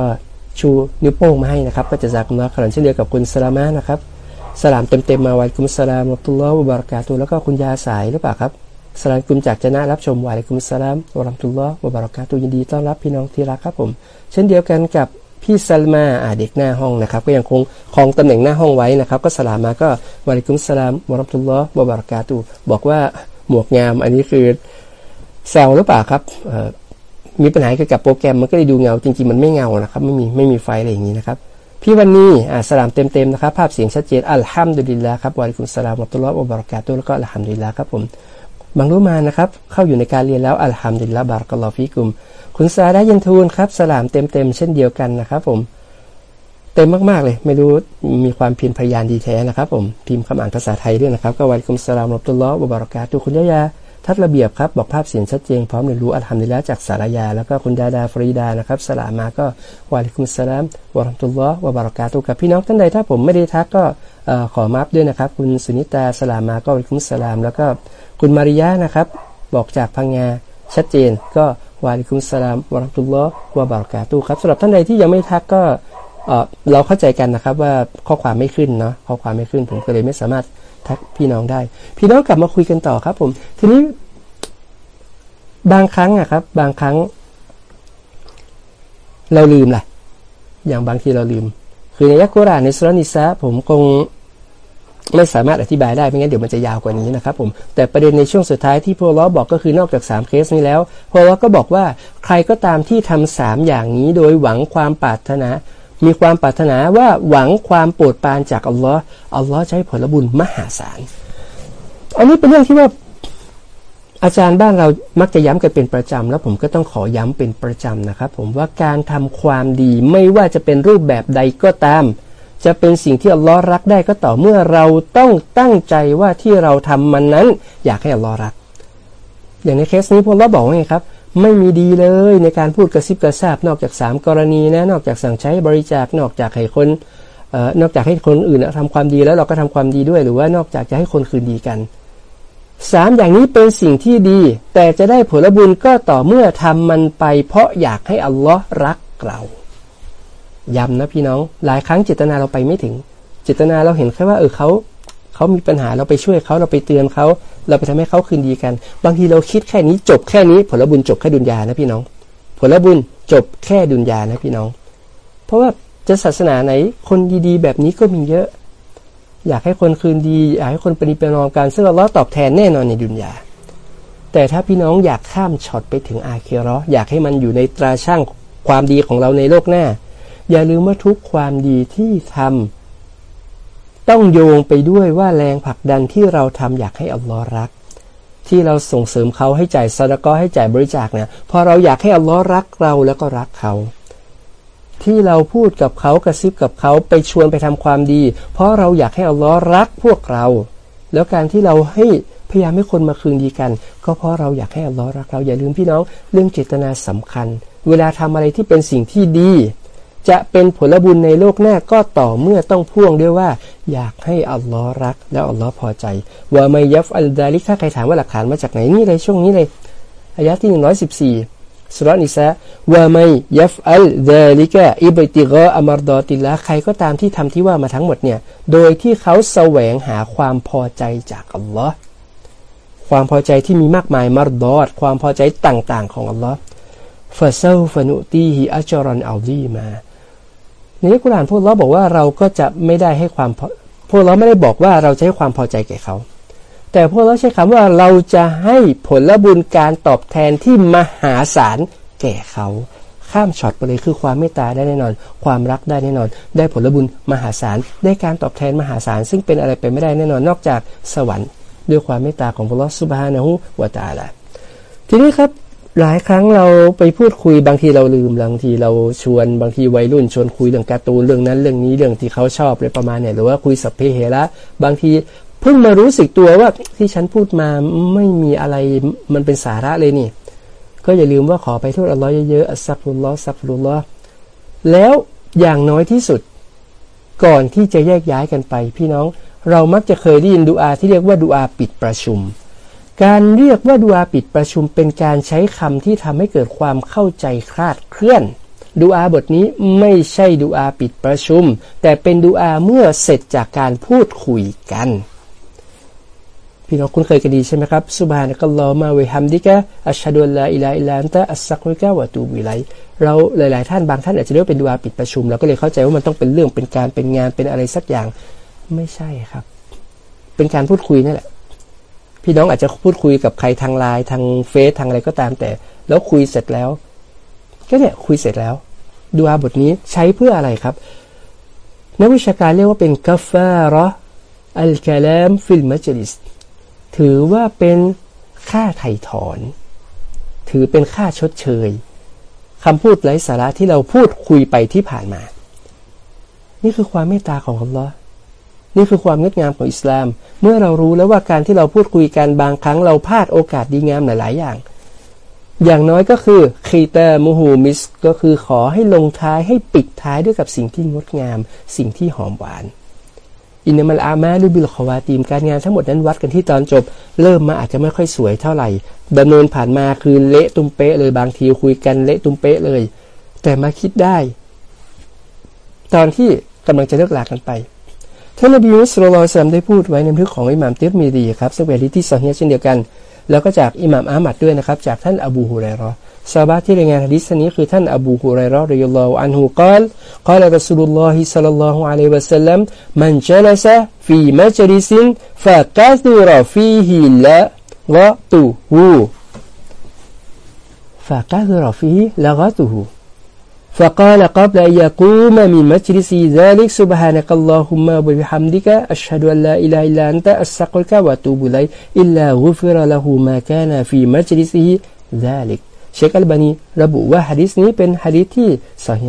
ชูนิ้วโป้งมาให้นะครับ ก็จะซากมุลลอฮ์ขนาดเช่นเดียวกับคุณสลามะนะครับ สลามเต็มเต็มาวาริคุมสลามอับตุลลอฮ์บารักาตุแล้วก็คุณยาสายหรือเปล่าครับสลามกุมจากจะน่ารับชมวาเลกุมสลามวะรัมตุลลอฮ์วะบารักาตุยินดีต้อนรับพี่น้องที่รักครับผม เช่นเดียวกันกับพี่ซัลมาอ่าเด็กหน้าห้องนะครับ ก็ยังคงครองตำแหน่งหน้าห้องไว้นะครับ ก็สลามมาก็วาเลกุมสลามวะรัมตุลลอฮ์วะบารกาตุบอกว่าหมวกเงาอันนี้คือแซวหรือเปล่าครับ มีปัญหาเกี่ยวกับโปรแกรมมันก็เลยดูเงา จริงๆมันไม่เงานะครับ ไม่มีไม่มีไฟอะไรอย่างนี้นะครับ พี่วันนี้อ่าสลามเต็มๆนะครับ ภาพเสียงชัดเจนالحمد لله ครับ وعليكم السلام ورحمة الله وبركاته แล้วก็ الحمد لله ครับผมบางรู้มานะครับ เข้าอยู่ในการเรียนแล้วالحمد لله بارك الله فيكم คุณซาดายันทูลครับสลามเต็มๆเช่นเดียวกันนะครับผมเต็มมากๆเลย ไม่รู้มีความเพียรพยานดีแท้นะครับ ผมพิมพ์คำอ่านภาษาไทยด้วยนะครับก็วะลิกุมสลามอัตุลลอฮ์อับารากาตุคุณยะยา ทัดระเบียบครับบอกภาพเสียงชัดเจนพร้อมเรียนรู้อัลฮัมดุลิลละจากสารยา แล้วก็คุณดาดาฟรีดานะครับสลามาก็วาลิคุมสลามวะรัมตุลลอฮ์วะบารากาตุกับพี่น้องท่านใดถ้าผมไม่ได้ทักก็ขอมาฟด้วยนะครับ คุณสุนิตาสลามาก็วาลิคุมสลาม แล้วก็คุณมาริยะนะครับ บอกจากพังงาชัดเจน ก็วาลิคุมสลามวะรัมตุลลอฮ์วะบารากาตุครับสำหรับท่านใดที่ยังไม่ทักก็เราเข้าใจกันนะครับว่าข้อความไม่ขึ้นเนาะข้อความไม่ขึ้นผมก็เลยไม่สามารถ ทักพี่น้องได้ พี่น้องกลับมาคุยกันต่อครับ ผม ทีนี้ บางครั้งอะครับ บางครั้ง เราลืมแหละอย่างบางทีเราลืม คือในยักษ์กุรานในสุรนิสะผมคงไม่สามารถอธิบายได้ไม่งั้นเดี๋ยวมันจะยาวกว่านี้นะครับผมแต่ประเด็นในช่วงสุดท้ายที่พวกเราบอกก็คือนอกจาก 3 เคสนี้แล้วพวกเราก็บอกว่าใครก็ตามที่ทำสามอย่างนี้โดยหวังความปรารถนา มีความปรารถนาว่าหวังความโปรดปรานจากอัลลอฮ์อัลลอฮ์ใช้ผลบุญมหาศาล อันนี้เป็นเรื่องที่ว่าอาจารย์บ้านเรามักจะย้ำกันเป็นประจำแล้วผมก็ต้องขอย้ำเป็นประจำนะครับ ผมว่าการทำความดีไม่ว่าจะเป็นรูปแบบใดก็ตาม จะเป็นสิ่งที่อัลลอฮ์รักได้ก็ต่อเมื่อเราต้องตั้งใจว่าที่เราทำมันนั้น อยากให้อัลลอฮ์รัก อย่างในเคสนี้พวกเราบอกว่าไงครับ ไม่มีดีเลยในการพูดกระซิบกระซาบนอกจาก 3 กรณีนะนอกจากสั่งใช้บริจาคนอกจากให้คนนอกจากให้คนอื่นทำความดีแล้วเราก็ทำความดีด้วย หรือว่านอกจากจะให้คนคืนดีกันสามอย่างนี้เป็นสิ่งที่ดี แต่จะได้ผลบุญก็ต่อเมื่อทำมันไป เพราะอยากให้อัลลอฮ์รักเราย้ำนะพี่น้อง หลายครั้งจิตนาเราไปไม่ถึงจิตนาเราเห็นแค่ว่าเออเขาเขามีปัญหาเราไปช่วยเขาเราไปเตือนเขา เราไปทำให้เขาคืนดีกัน บางทีเราคิดแค่นี้จบแค่นี้ ผลบุญจบแค่ดุนยานะพี่น้อง ผลบุญจบแค่ดุนยานะพี่น้อง เพราะว่าจะศาสนาไหนคนดีๆ แบบนี้ก็มีเยอะ อยากให้คนคืนดีอยากให้คนปฏิปนอมกันซึ่งเราตอบแทนแน่นอนในดุนยาแต่ถ้าพี่น้องอยากข้ามช็อตไปถึงอาเคโรอยากให้มันอยู่ในตราช่างความดีของเราในโลกหน้า อย่าลืมว่าทุกความดีที่ทำ ต้องโยงไปด้วยว่าแรงผลักดันที่เราทำอยากให้อัลลอฮ์รัก ที่เราส่งเสริมเขาให้จ่ายซาดกอให้จ่ายบริจาคเนี่ยพอเราอยากให้อัลลอฮ์รักเราแล้วก็รักเขา ที่เราพูดกับเขากระซิบกับเขาไปชวนไปทำความดี เพราะเราอยากให้อัลลอฮ์รักพวกเรา แล้วการที่เราให้พยายามให้คนมาคืนดีกัน ก็เพราะเราอยากให้อัลลอฮ์รักเราอย่าลืมพี่น้อง เรื่องเจตนาสำคัญ เวลาทำอะไรที่เป็นสิ่งที่ดี จะเป็นผลบุญในโลกหน้าก็ต่อเมื่อต้องพ่วงด้วยว่า อยากให้อัลลอฮ์รัก แล้วอัลลอฮ์พอใจว่าไม่ยัฟอัลดาลิกถ้าใครถามว่าหลักฐานมาจากไหนนี่เลยช่วงนี้เลยอายะที่หนึ่งร้อยสิบสี่สุรนิสะว่าไม่ยัฟอัลเดลิกะอิบติกออมารดอติละใครก็ตามที่ทำที่ว่ามาทั้งหมดเนี่ย โดยที่เขาแสวงหาความพอใจจากอัลลอฮ์ความพอใจที่มีมากมายมารดอดความพอใจต่าง ๆ ของอัลลอฮ์ฟาเซลฟนุตีฮิอัจรอนอัลดีมา ในกุรานพวกเราบอกว่าเราก็จะไม่ได้ให้ความพวกเราไม่ได้บอกว่าเราจะให้ความพอใจแก่เขา แต่พวกเราใช้คำว่าเราจะให้ผลบุญการตอบแทนที่มหาศาลแก่เขา ข้ามช็อตไปเลยคือความเมตตาได้แน่นอน ความรักได้แน่นอน ได้ผลบุญมหาศาลได้การตอบแทนมหาศาลซึ่งเป็นอะไรไปไม่ได้แน่นอนนอกจากสวรรค์ ด้วยความเมตตาของพระลอสุบฮานะฮูวาตาละทีนี้ครับ หลายครั้งเราไปพูดคุยบางทีเราลืมบางทีเราชวนบางทีวัยรุ่นชวนคุยเรื่องการ์ตูนเรื่องนั้นเรื่องนี้เรื่องที่เขาชอบอะไรประมาณเนี่ยหรือว่าคุยสัพเพเหระบางทีเพิ่งมารู้สึกตัวว่าที่ฉันพูดมาไม่มีอะไรมันเป็นสาระเลยนี่ ก็อย่าลืมว่าขอไปโทษอัลลอฮ์เยอะๆอัสซักฟุลลอฮ์ซักฟุลลอฮ์แล้วอย่างน้อยที่สุด ก่อนที่จะแยกย้ายกันไป พี่น้องเรามักจะเคยได้ยินดูอาที่เรียกว่าดูอาปิดประชุม การเรียกว่าดูอาปิดประชุมเป็นการใช้คำที่ทำให้เกิดความเข้าใจคลาดเคลื่อนดูอาบทนี้ไม่ใช่ดูอาปิดประชุม แต่เป็นดูอาเมื่อเสร็จจากการพูดคุยกัน พี่น้องคุณเคยกันดีใช่ไหมครับสุบานะกัลลอมาเวฮัมดิกะأشهد أن لا إله إلا أنت أستغفرك وأتوب إليك เราหลาย ๆ ท่านบางท่านอาจจะเรียกเป็นดูอาปิดประชุมเราก็เลยเข้าใจว่ามันต้องเป็นเรื่องเป็นการเป็นงานเป็นอะไรสักอย่าง ไม่ใช่ครับ เป็นการพูดคุยนั่นแหละ พี่น้องอาจจะพูดคุยกับใครทางไลน์ทางเฟซทางอะไรก็ตามแต่ แล้วคุยเสร็จแล้ว ก็เนี่ยคุยเสร็จแล้วดูอาบทนี้ใช้เพื่ออะไรครับ นักวิชาการเรียกว่าเป็นكفارة الكلام في المجلسถือว่าเป็นค่าไถ่ถอน ถือเป็นค่าชดเชยคำพูดไร้สาระที่เราพูดคุยไปที่ผ่านมา นี่คือความเมตตาของอัลลอฮ์ นี่คือความงดงามของอิสลาม เมื่อเรารู้แล้วว่าการที่เราพูดคุยกันบางครั้งเราพลาดโอกาสดีงามหลาย ๆ อย่าง อย่างน้อยก็คือختامه مسكก็คือขอให้ลงท้ายให้ปิดท้ายด้วยกับสิ่งที่งดงาม สิ่งที่หอมหวานอินนามัลอามาลูบิลขวาตีมการงานทั้งหมดนั้นวัดกันที่ตอนจบ เริ่มมาอาจจะไม่ค่อยสวยเท่าไหร่ดำเนินผ่านมาคือเละตุ้มเป๊ะเลยบางทีคุยกันเละตุ้มเป๊ะเลย แต่มาคิดได้ ตอนที่กำลังจะเลิกลากันไป ท่านนบีมุสลิมสลัมได้พูดไว้ในบันทึกของอิหม่ามเติรมีดีครับซึ่งเป็นที่สอฮีเช่นเดียวกัน แล้วก็จากอิหม่ามอามัดด้วยนะครับ จากท่านอบูฮุไรรอซาบะที่รายงานฮะดิษนี้คือท่านอบูฮุไรรอรยลลอฮุอันฮุกล่าวกล่าวรอสูลุลลอฮิสัลลัลลอฮุอะลัยวะสัลลัมมันจลซะฟีมัจลิซินฟะกาซุรฟีฮิละกะตุฮูฟะกาซุรฟีฮิละกะตุฮู فقال قبل أن يقوم من مجلس ذلك سبحانك اللهم وبحمدك أشهد أن لا إله إلا أنت أستغفرك وأتوب إليك إلا غفر له ما كان في مجلسه ذلك เชคอัลบานีระบุว่าฮะดิษนี้เป็นฮะดิษที่สอฮี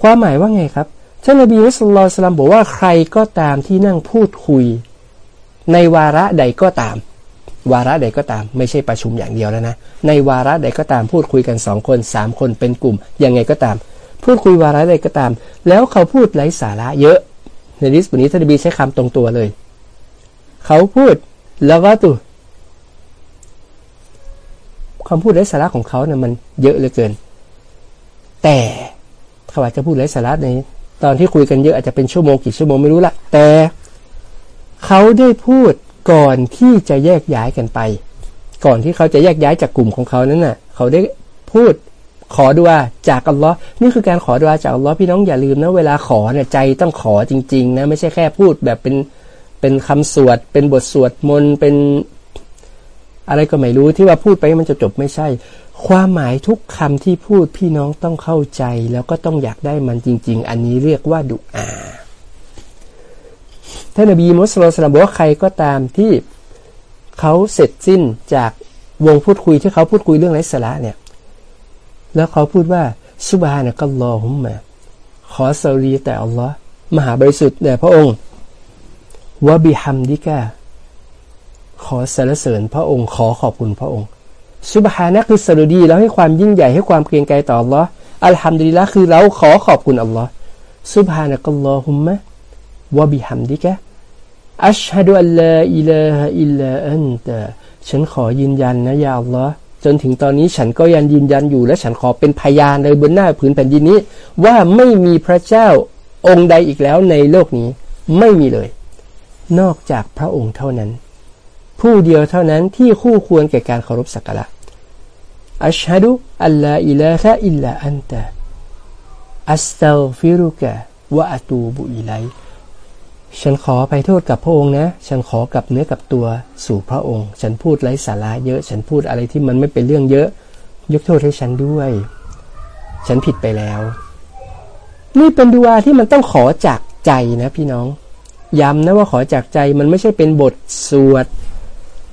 ความหมายว่าไงครับท่านนบีมุสลิมสลัมบอกว่าใครก็ตามที่นั่งพูดคุย ในวาระใดก็ตาม วาระใดก็ตาม ไม่ใช่ประชุมอย่างเดียวแล้วนะ ในวาระใดก็ตามพูดคุยกันสองคนสามคนเป็นกลุ่มยังไงก็ตาม พูดคุยวาระใดก็ตาม แล้วเขาพูดไร้สาระเยอะ ในดิสบนี้ท่านบีใช้คำตรงตัวเลย เขาพูดแล้วก็ตัวคำพูดไร้สาระของเขาเนี่ยมันเยอะเหลือเกิน แต่เขาอาจจะพูดไร้สาระในตอนที่คุยกันเยอะอาจจะเป็นชั่วโมงกี่ชั่วโมงไม่รู้ละแต่เขาได้พูดก่อนที่จะแยกย้ายกันไป ก่อนที่เขาจะแยกย้ายจากกลุ่มของเขานั้นน่ะ เขาได้พูด ขอดุอาจากอัลลอฮ์นี่คือการขอดุอาจากอัลลอฮ์พี่น้องอย่าลืมนะเวลาขอเนี่ยใจต้องขอจริงๆนะไม่ใช่แค่พูดแบบเป็นเป็นคำสวด เป็นบทสวดมนต์เป็นอะไรก็ไม่รู้ที่ว่าพูดไปมันจะจบไม่ใช่ ความหมายทุกคำที่พูดพี่น้องต้องเข้าใจแล้วก็ต้องอยากได้มันจริง ๆ อันนี้เรียกว่าดุอาท่านนบีมุสลิมบอกว่าใครก็ตามที่เขาเสร็จสิ้นจากวงพูดคุยที่เขาพูดคุยเรื่องไร้สาระเนี่ย แล้วเขาพูดว่าสุบฮานะกัลลอฮุมมะขอสดุดีแด่อัลลอฮ์มหาบริสุทธิ์แด่พระองค์وبحمدك ขอสรรเสริญพระองค์ขอขอบคุณพระองค์สุบฮานะคือสรุดีแล้วให้ความยิ่งใหญ่ให้ความเกรงใจต่ออัลลอฮ์الحمد لله คือเราขอขอบคุณอัลลอฮ์سبحانك اللهم وبحمدك أشهد أن لا إله إلا أنت ฉันขอยืนยันนะ يا الله จนถึงตอนนี้ฉันก็ยังยืนยันอยู่และฉันขอเป็นพยานเลยบนหน้าผืนแผ่นดินนี้ ว่าไม่มีพระเจ้าองค์ใดอีกแล้วในโลกนี้ไม่มีเลย นอกจากพระองค์เท่านั้น ผู้เดียวเท่านั้นที่คู่ควรแก่การเคารพสักการะอัชฮะดุอัลลออิลาฮะอิลลาอันตะอัสตัฟิรุกะวะอะตูบุอิไล ฉันขอไปโทษกับพระองค์นะ ฉันขอกับเนื้อกับตัวสู่พระองค์ ฉันพูดไร้สาระเยอะ ฉันพูดอะไรที่มันไม่เป็นเรื่องเยอะ ยกโทษให้ฉันด้วย ฉันผิดไปแล้ว นี่เป็นดูอาที่มันต้องขอจากใจนะพี่น้อง ย้ำนะว่าขอจากใจมันไม่ใช่เป็นบทสวด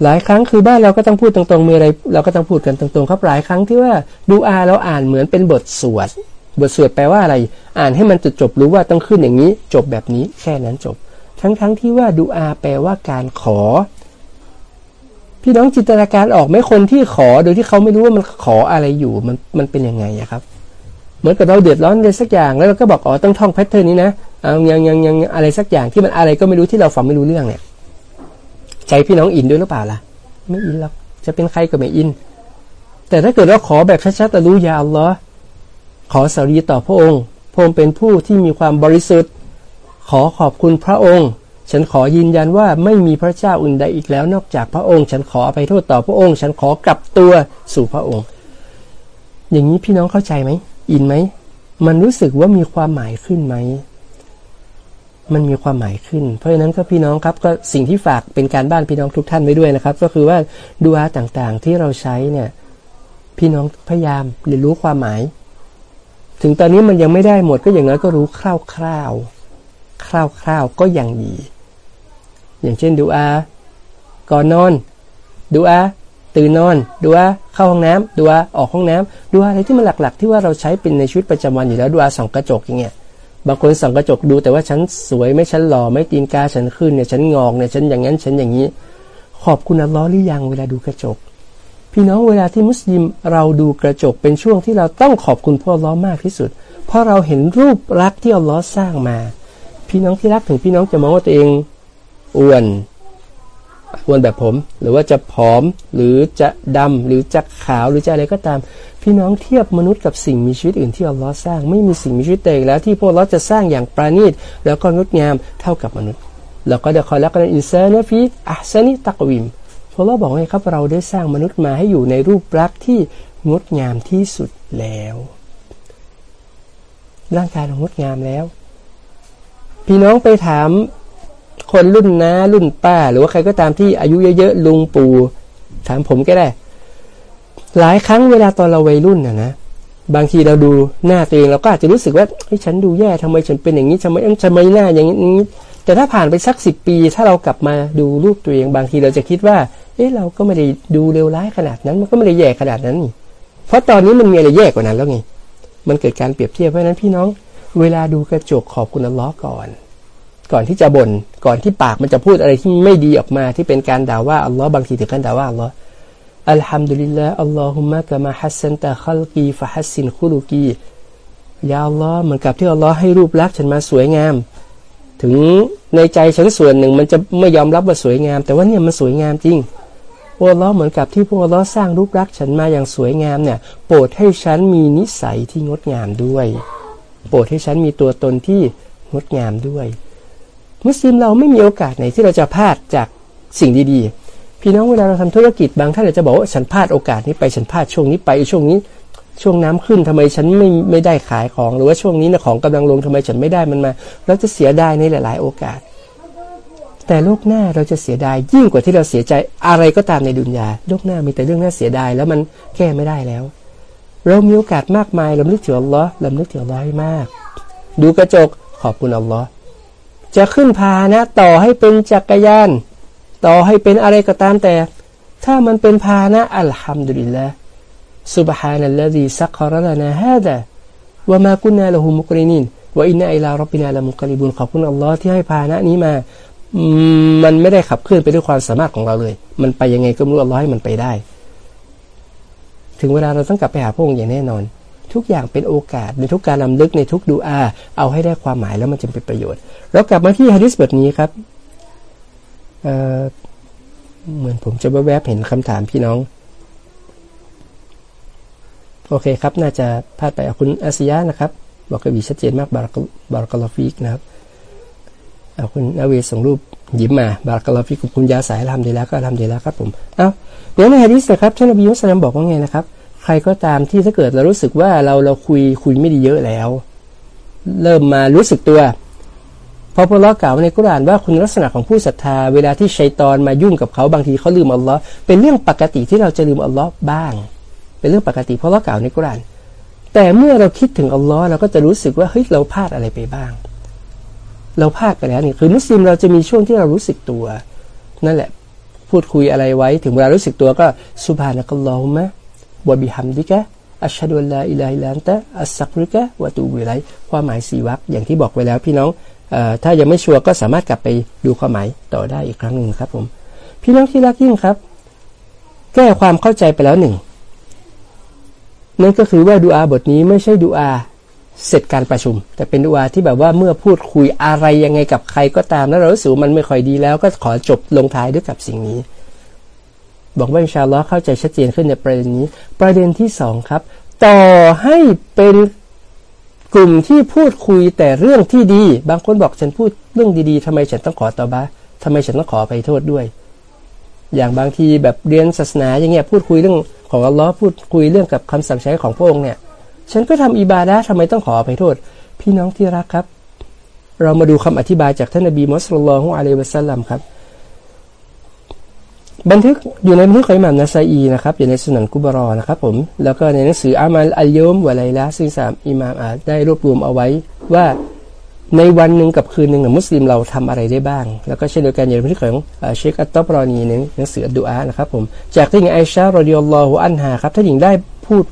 หลายครั้งคือบ้านเราก็ต้องพูดตรงๆ มีอะไร เราก็ต้องพูดกันตรงๆ ครับหลายครั้งที่ว่าดูอาเราอ่านเหมือนเป็นบทสวด บทสวดแปลว่าอะไร อ่านให้มันจุดจบรู้ว่าต้องขึ้นอย่างนี้ จบแบบนี้แค่นั้นจบ ทั้งๆทที่ว่าดูอาแปลว่าการขอ พี่น้องจินตนาการออกไหมคนที่ขอ โดยที่เขาไม่รู้ว่ามันขออะไรอยู่มันมันเป็นยังไงอะครับ เหมือนกับเราเดือดร้อนอะไรสักอย่างแล้วเราก็บอกอ๋อต้องท่องแพทเทิร์นนี้นะเอายังยังยังอะไรสักอย่างที่มันอะไรก็ไม่รู้ที่เราฟังไม่รู้เรื่องเนี่ยใจพี่น้องอินด้วยหรือเปล่าล่ะ ไม่อินหรอกจะเป็นใครก็ไม่อิน แต่ถ้าเกิดเราขอแบบชัดๆแต่รู้ยาอัลลอฮ์ขอสารีต่อพระองค์พระองค์เป็นผู้ที่มีความบริสุทธิ์ ขอขอบคุณพระองค์ ฉันขอยืนยันว่าไม่มีพระเจ้าอื่นใดอีกแล้วนอกจากพระองค์ ฉันขออภัยโทษต่อพระองค์ ฉันขอกลับตัวสู่พระองค์ อย่างนี้พี่น้องเข้าใจไหมอินไหมมันรู้สึกว่ามีความหมายขึ้นไหมมันมีความหมายขึ้น เพราะฉะนั้นก็พี่น้องครับก็สิ่งที่ฝากเป็นการบ้านพี่น้องทุกท่านไว้ด้วยนะครับ ก็คือว่าดูอาต่างๆที่เราใช้เนี่ย พี่น้องพยายามเรียนรู้ความหมาย ถึงตอนนี้มันยังไม่ได้หมดก็อย่างน้อยก็รู้คร่าวๆ คร่าวๆก็ยังดี อย่างเช่นดูอาก่อนนอน ดูอาตื่นนอน ดูอาเข้าห้องน้ำดูอาออกห้องน้ำดูอาอะไรที่มันหลักๆ ที่ว่าเราใช้เป็นในชีวิตประจำวันอยู่แล้วดูอาส่องกระจกอย่างเงี้ยบางคนส่องกระจกดูแต่ว่าฉันสวยไม่ฉันหล่อไม่ตีนกาฉันขึ้นเนี่ยฉันงอกเนี่ยฉันอย่างนั้นฉันอย่างนี้ ขอบคุณอัลลอฮ์หรือยังเวลาดูกระจก พี่น้องเวลาที่มุสลิมเราดูกระจกเป็นช่วงที่เราต้องขอบคุณพ่ออัลลอฮ์มากที่สุด เพราะเราเห็นรูปรักที่อัลลอฮ์สร้างมา พี่น้องที่รักถึงพี่น้องจะมองว่าตัวเองอ้วนอ้วนแบบผม หรือว่าจะผอมหรือจะดำหรือจะขาวหรือจะอะไรก็ตาม พี่น้องเทียบมนุษย์กับสิ่งมีชีวิตอื่นที่อัลลอฮ์สร้าง ไม่มีสิ่งมีชีวิตใดอีกแล้วที่พวกเราจะสร้างอย่างปราณีตแล้วก็งดงามเท่ากับมนุษย์แล้วก็เดี๋ยวคอยแล้วกันอินซานฟีอัซนิตักวิมพวกเราบอกไงครับเราได้สร้างมนุษย์มาให้อยู่ในรูปลักษณ์ที่งดงามที่สุดแล้ว ร่างกายเรางดงามแล้ว พี่น้องไปถามคนรุ่นน้ารุ่นป้า หรือว่าใครก็ตามที่อายุเยอะๆลุงปู่ถามผมก็ได้ หลายครั้งเวลาตอนเราวัยรุ่นน่ะนะบางทีเราดูหน้าตัวเองเราก็อาจจะรู้สึกว่าเฮ้ยฉันดูแย่ทำไมฉันเป็นอย่างนี้ทำไมทำไมหน้าอย่างนี้แต่ถ้าผ่านไปสักสิบปี ถ้าเรากลับมาดูรูปตัวเอง บางทีเราจะคิดว่า เอ๊ะเราก็ไม่ได้ดูเลวร้ายขนาดนั้น มันก็ไม่ได้แย่ขนาดนั้นนี่เพราะตอนนี้มันมีอะไรแย่กว่านั้นแล้วไงมันเกิดการเปรียบเทียบเพราะนั้นพี่น้อง เวลาดูกระจกขอบคุณอัลลอฮ์ก่อน ก่อนที่จะบ่นก่อนที่ปากมันจะพูดอะไรที่ไม่ดีออกมาที่เป็นการด่าว่าอัลลอฮ์บางทีถึงขั้นด่าว่าอัลลอฮ์الحمد لله اللهم كما حسنت خلقي فحسن خلقي يا اللهเหมือนกับที่อัลลอฮ์ให้รูปลักษณ์ฉันมาสวยงาม ถึงในใจฉันส่วนหนึ่งมันจะไม่ยอมรับว่าสวยงาม แต่ว่าเนี่ยมันสวยงามจริงพวกเราเหมือนกับที่พวกเราสร้างรูปลักษณ์ฉันมาอย่างสวยงามเนี่ย โปรดให้ฉันมีนิสัยที่งดงามด้วย โปรดให้ฉันมีตัวตนที่งดงามด้วย มุสลิมเราไม่มีโอกาสไหนที่เราจะพลาดจากสิ่งดีๆ พี่น้องเวลาเราทำธุรกิจบางท่านอาจจะบอกว่าฉันพลาดโอกาสนี้ไปฉันพลาดช่วงนี้ไปช่วงนี้ ช่วงน้ำขึ้นทำไมฉันไม่ไม่ได้ขายของหรือว่าช่วงนี้นะของกำลังลงทำไมฉันไม่ได้มันมา เราจะเสียดายในหลาย ๆ โอกาส แต่โลกหน้าเราจะเสียดายยิ่งกว่าที่เราเสียใจอะไรก็ตามในดุนยาโลกหน้ามีแต่เรื่องน่าเสียดายแล้วมันแก้ไม่ได้แล้ว เรามีโอกาสมากมายลำลึกถึงอัลลอฮ์ลำลึกถึงอัลลอฮ์มาก ดูกระจกขอบคุณอัลลอฮ์จะขึ้นพานะ ต่อให้เป็นจักรยาน ต่อให้เป็นอะไรก็ตามแต่ ถ้ามันเป็นพานะอัลฮัมดุลิลละซุบฮานัลลอฮีซักคารลานาฮาดะวะมากุนาละหูมุกรินินว่าอินนาอิลารับบินาละมุกริบุนขอบคุณอัลลอฮ์ที่ให้พานะนี้มามันไม่ได้ขับเคลื่อนไปด้วยความสามารถของเราเลย มันไปยังไงก็ไม่รู้อัลลอฮ์ให้มันไปได้ ถึงเวลาเราต้องกลับไปหาพระองค์อย่างแน่นอน ทุกอย่างเป็นโอกาสในทุกการนำลึกในทุกดูอา เอาให้ได้ความหมายแล้วมันจะเป็นประโยชน์ เรากลับมาที่ฮะดิษบทนี้ครับเเหมือนผมจะแวบๆเห็นคำถามพี่น้อง โอเคครับ น่าจะพลาดไปเอาคุณอาซิยานะครับ บอกกระบีชัดเจนมากบาร์กบาร์กลาฟิกนะครับเอาคุณอาเวส่งรูปยิ้มมาบาร์กลาฟิกคุณยาสายทำดีแล้วก็ทำดีแล้วครับผม เอาเดี๋ยในฮะดิษนะครับท่านอบีมุสลิมบอกว่าไงนะครับ ใครก็ตามที่ถ้าเกิดเรารู้สึกว่าเราเราคุยคุยไม่ดีเยอะแล้ว เริ่มมารู้สึกตัวพอพระเลาะกล่าวในกุรานว่าคุณลักษณะของผู้ศรัทธา เวลาที่ชัยตอนมายุ่งกับเขาบางทีเขาลืมอัลลอฮ์เป็นเรื่องปกติที่เราจะลืมอัลลอฮ์บ้าง เป็นเรื่องปกติพระอัลลอฮ์กล่าวในกุราน แต่เมื่อเราคิดถึงอัลลอฮ์เราก็จะรู้สึกว่าเฮ้ยเราพลาดอะไรไปบ้าง เราพลาดไปแล้วนี่คือมุสลิมเราจะมีช่วงที่เรารู้สึกตัว นั่นแหละ พูดคุยอะไรไว้ ถึงเวลารู้สึกตัวก็سبحانك اللهم وبحمدك أشهد أن لا إله إلا أنت أستغفرك وأتوب إليك ความหมายสี่วรรคอย่างที่บอกไว้แล้วพี่น้องถ้ายังไม่ชัวร์ก็สามารถกลับไปดูความหมายต่อได้อีกครั้งหนึ่งครับผม พี่น้องที่รักยิ่งครับ แก้ความเข้าใจไปแล้วหนึ่งนั่นก็คือว่าดูอาบทนี้ไม่ใช่ดูอา เสร็จการประชุม แต่เป็นดูอาที่แบบว่าเมื่อพูดคุยอะไรยังไงกับใครก็ตามแล้วเราสูมันไม่ค่อยดีแล้วก็ขอจบลงท้ายด้วยกับสิ่งนี้ บอกว่าอินชาลอเข้าใจชัดเจนขึ้นในประเด็นนี้ ประเด็นที่สองครับ ต่อให้เป็นกลุ่มที่พูดคุยแต่เรื่องที่ดี บางคนบอกฉันพูดเรื่องดีๆทำไมฉันต้องขอต่อบะทำไมฉันต้องขอไปโทษด้วย อย่างบางทีแบบเรียนศาสนาอย่างเงี้ยพูดคุยเรื่องของอัลลอฮ์พูดคุยเรื่องกับคำสั่งใช้ของพระองค์เนี่ย ฉันก็ทำอิบาดะทำไมต้องขอไปโทษ พี่น้องที่รักครับ เรามาดูคำอธิบายจากท่านนบีมุสลิมของอะลัยวะสัลลัมครับ บันทึกอยู่ในบันทึกของอิหม่ามนาซาอีนะครับ อยู่ในสุนันกุบรอนะครับผม แล้วก็ในหนังสืออามัลอัลยมวะไลละซึ่งสามอิหม่ามอาได้รวบรวมเอาไว้ว่าในวันหนึ่งกับคืนหนึ่งมุสลิมเราทำอะไรได้บ้าง แล้วก็เช่นเดียวกันอย่างที่ของเชคอัตตบรอนีในหนังสืออัดดุอานะครับผมจากที่หญิงไอชารอดิยัลลอฮุอันฮาครับถ้าหญิงได้พูด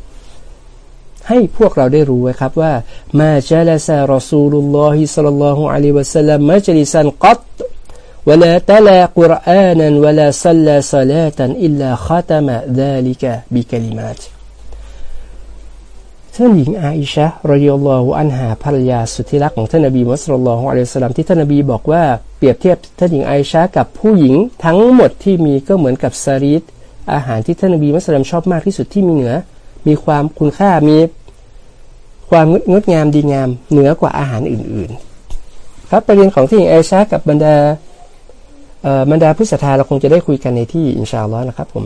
ให้พวกเราได้รู้ไว้ครับว่ามาจลาซารอซูลุลลอฮิสัลลัลลอฮุอะลัยวะสัลลัมมาจลิซันกัต ولا تلا قرآنا ولا صلى صلاة إلا ختم ذلك بكلمات ท่านหญิงอาอิชะรอยลอฮุอันหาภรรยาสุดที่รักของท่านนบีมุสลิมลอฮุอะลัยฮิสลามที่ท่านนบีบอกว่าเปรียบเทียบท่านหญิงอาอิชะกับผู้หญิงทั้งหมดที่มีก็เหมือนกับสรีตอาหารที่ท่านนบีมุสลิมชอบมากที่สุดที่มีเหนือ มีความคุณค่ามีความงดงามดีงามเหนือกว่าอาหารอื่น ๆ ครับประเด็นของที่หญิงอาอิชะกับบรรดาบรรดาผู้ศรัทธาเราคงจะได้คุยกันในที่อินชาอัลลอฮ์นะครับผม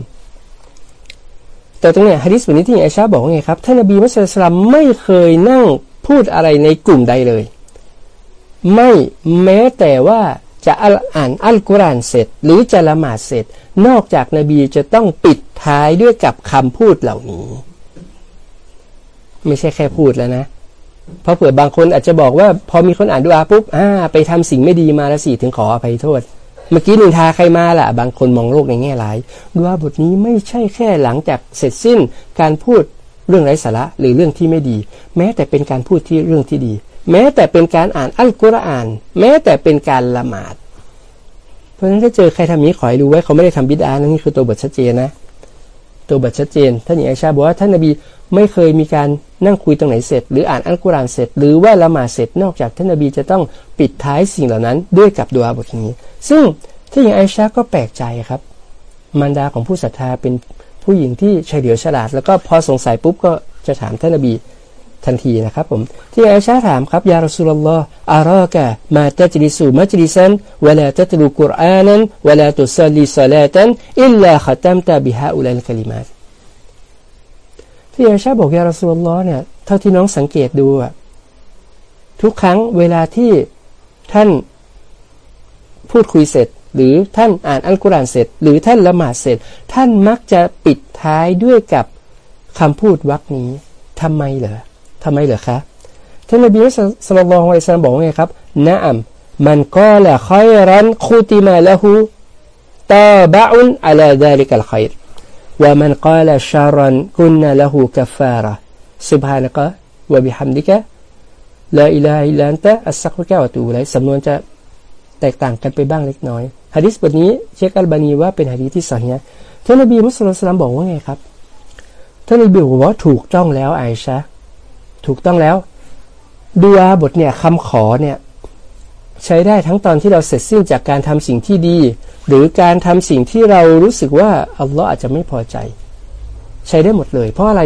แต่ตรงเนี้ยฮะดิษบทนี้ที่ไอชาบอกว่าไงครับท่านนบีมุสลิมไม่เคยนั่งพูดอะไรในกลุ่มใดเลย ไม่แม้แต่ว่าจะอ่านอัลกุรอานเสร็จ หรือจะละหมาดเสร็จ นอกจากนบีจะต้องปิดท้ายด้วยกับคำพูดเหล่านี้ ไม่ใช่แค่พูดแล้วนะเพราะเผื่อบางคนอาจจะบอกว่า พอมีคนอ่านดูอาปุ๊บอ่าไปทำสิ่งไม่ดีมาแล้วสิถึงขออภัยโทษ เมื่อกี้นินทาใครมาล่ะ บางคนมองโลกในแง่ร้ายดูว่าบทนี้ไม่ใช่แค่หลังจากเสร็จสิ้นการพูดเรื่องไร้สาระหรือเรื่องที่ไม่ดี แม้แต่เป็นการพูดที่เรื่องที่ดี แม้แต่เป็นการอ่านอัลกุรอาน แม้แต่เป็นการละหมาด เพราะฉะนั้นถ้าเจอใครทำนี้ขอให้รู้ไว้เขาไม่ได้ทำบิดานั่นนี่คือตัวบทชัดเจนนะ ตัวบทชัดเจนท่านหญิงไอชาบอกว่าท่านนบี ไม่เคยมีการนั่งคุยตรงไหนเสร็จ หรืออ่านอัลกุรอานเสร็จ หรือว่าละหมาดเสร็จนอกจากท่านนบีจะต้องปิดท้ายสิ่งเหล่านั้นด้วยกับดัวบทนี้ ซึ่งที่อย่างไอชาก็แปลกใจครับ มารดาของผู้ศรัทธาเป็นผู้หญิงที่เฉลียวฉลาด แล้วก็พอสงสัยปุ๊บก็จะถามท่านนบีทันทีนะครับผมที่ไอชาถามครับยารสุลลอฮ์อารอกะมาตัจลิสูมัจลิซันเวลาตัตลูกุรอานันเวลาตุสลีสลาตันอิลลาขตัมตาบิฮาอุลัลคลิมาต ที่ไอชาบอกยารสุลลอเนี่ยเท่าที่น้องสังเกตดูอะทุกครั้งเวลาที่ท่านพูดคุยเสร็จ หรือท่านอ่านอัลกุรอานเสร็จ หรือท่านละหมาดเสร็จ ท่านมักจะปิดท้ายด้วยกับคำพูดวรรคนี้ทำไมเหรอทำไมเหรอคะท่านนบีมุสลิมบอกไว้สันบอกว่าไงครับนะอัมมันก็ละคอยรันคูติมาละหูตาบะอุนอัลาดาลิกัลขอยร ومن قال شرا كنا له كفارة سبحانك وبحمدك لا إله إلا أنت أستغفرك وأتوب إليك สำนวนจะแตกต่างกันไปบ้างเล็กน้อยฮะดิษบทนี้เชคอัลบานีว่าเป็นฮะดีษที่สัญญาท่านนบีมุสลิมบอกว่าไงครับท่านนบีบอกว่าถูกต้องแล้วไอชะถูกต้องแล้วดูอาบทเนี่ยคำขอเนี่ย ใช้ได้ทั้งตอนที่เราเสร็จสิ้นจากการทำสิ่งที่ดี หรือการทำสิ่งที่เรารู้สึกว่าอัลลอฮ์อาจจะไม่พอใจ ใช้ได้หมดเลย เพราะอะไร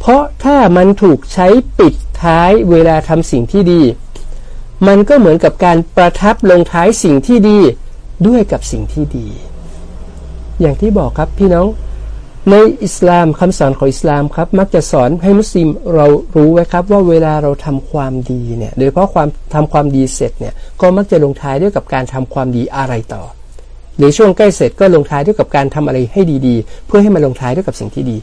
เพราะถ้ามันถูกใช้ปิดท้ายเวลาทำสิ่งที่ดี มันก็เหมือนกับการประทับลงท้ายสิ่งที่ดีด้วยกับสิ่งที่ดี อย่างที่บอกครับพี่น้อง ในอิสลามคำสอนของอิสลามครับ มักจะสอนให้มุสลิมเรารู้ไว้ครับ ว่าเวลาเราทำความดีเนี่ยโดยเฉพาะความทำความดีเสร็จเนี่ยก็มักจะลงท้ายด้วยกับการทำความดีอะไรต่อ หรือช่วงใกล้เสร็จก็ลงท้ายด้วยกับการทำอะไรให้ดีๆ เพื่อให้มันลงท้ายด้วยกับสิ่งที่ดี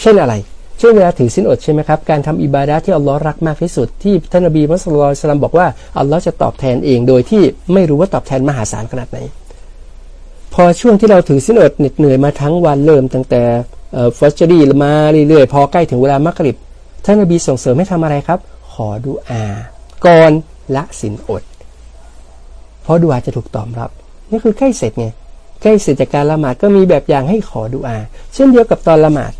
เช่นอะไรช่วงเวลาถือสินอดใช่ไหมครับการทำอิบาดะที่อัลลอฮ์รักมากที่สุด ที่ท่านนบีมุสลิมบอกว่าอัลลอฮ์จะตอบแทนเองโดยที่ไม่รู้ว่าตอบแทนมหาศาลขนาดไหน พอช่วงที่เราถือสินอดเหน็ดเหนื่อยมาทั้งวันเริ่มตั้งแต่ฟัชรีมาเรื่อยๆ พอใกล้ถึงเวลามักริบท่านนบีส่งเสริมให้ทำอะไรครับ ขอดูอาก่อนละสินอด เพราะดูอาจะถูกตอบรับ นี่คือใกล้เสร็จไงใกล้เสร็จจากการละหมาดก็มีแบบอย่างให้ขอดูอา เช่นเดียวกับตอนละหมาด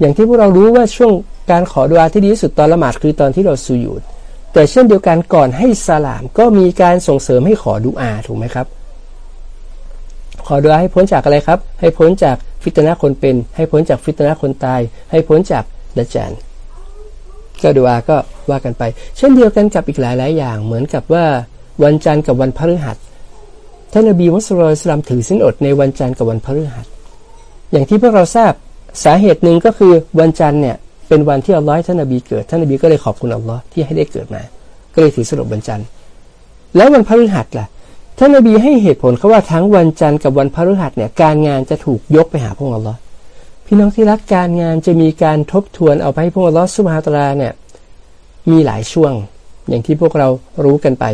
อย่างที่พวกเรารู้ว่าช่วงการขอดุอาที่ดีที่สุดตอนละหมาดคือตอนที่เราสุยุดแต่เช่นเดียวกันก่อนให้สลามก็มีการส่งเสริมให้ขอดุอาถูกไหมครับ ขอดุอาให้พ้นจากอะไรครับ ให้พ้นจากฟิตนาคนเป็น ให้พ้นจากฟิตนาคนตาย ให้พ้นจากดัจจานก็ดุอาก็ว่ากันไป เช่นเดียวกันกับอีกหลายหลายอย่าง เหมือนกับว่าวันจันทร์กับวันพฤหัสท่านนบีมุสลิมถือสินอดในวันจันทร์กับวันพฤหัส อย่างที่พวกเราทราบสาเหตุหนึ่งก็คือวันจันทร์เนี่ยเป็นวันที่อัลลอฮ์ท่านนบีเกิด ท่านนบีก็เลยขอบคุณอัลลอฮ์ที่ให้ได้เกิดมา ก็เลยถือสรุปวันจันทร์ แล้ววันพฤหัสล่ะ ท่านนบีให้เหตุผลเขาว่าทั้งวันจันทร์กับวันพฤหัสเนี่ยการงานจะถูกยกไปหาพระองค์อัลลอฮ์พี่น้องที่รักการงานจะมีการทบทวนเอาไปให้พระองค์อัลลอฮ์สุบฮาตราเนี่ยมีหลายช่วง อย่างที่พวกเรารู้กันไป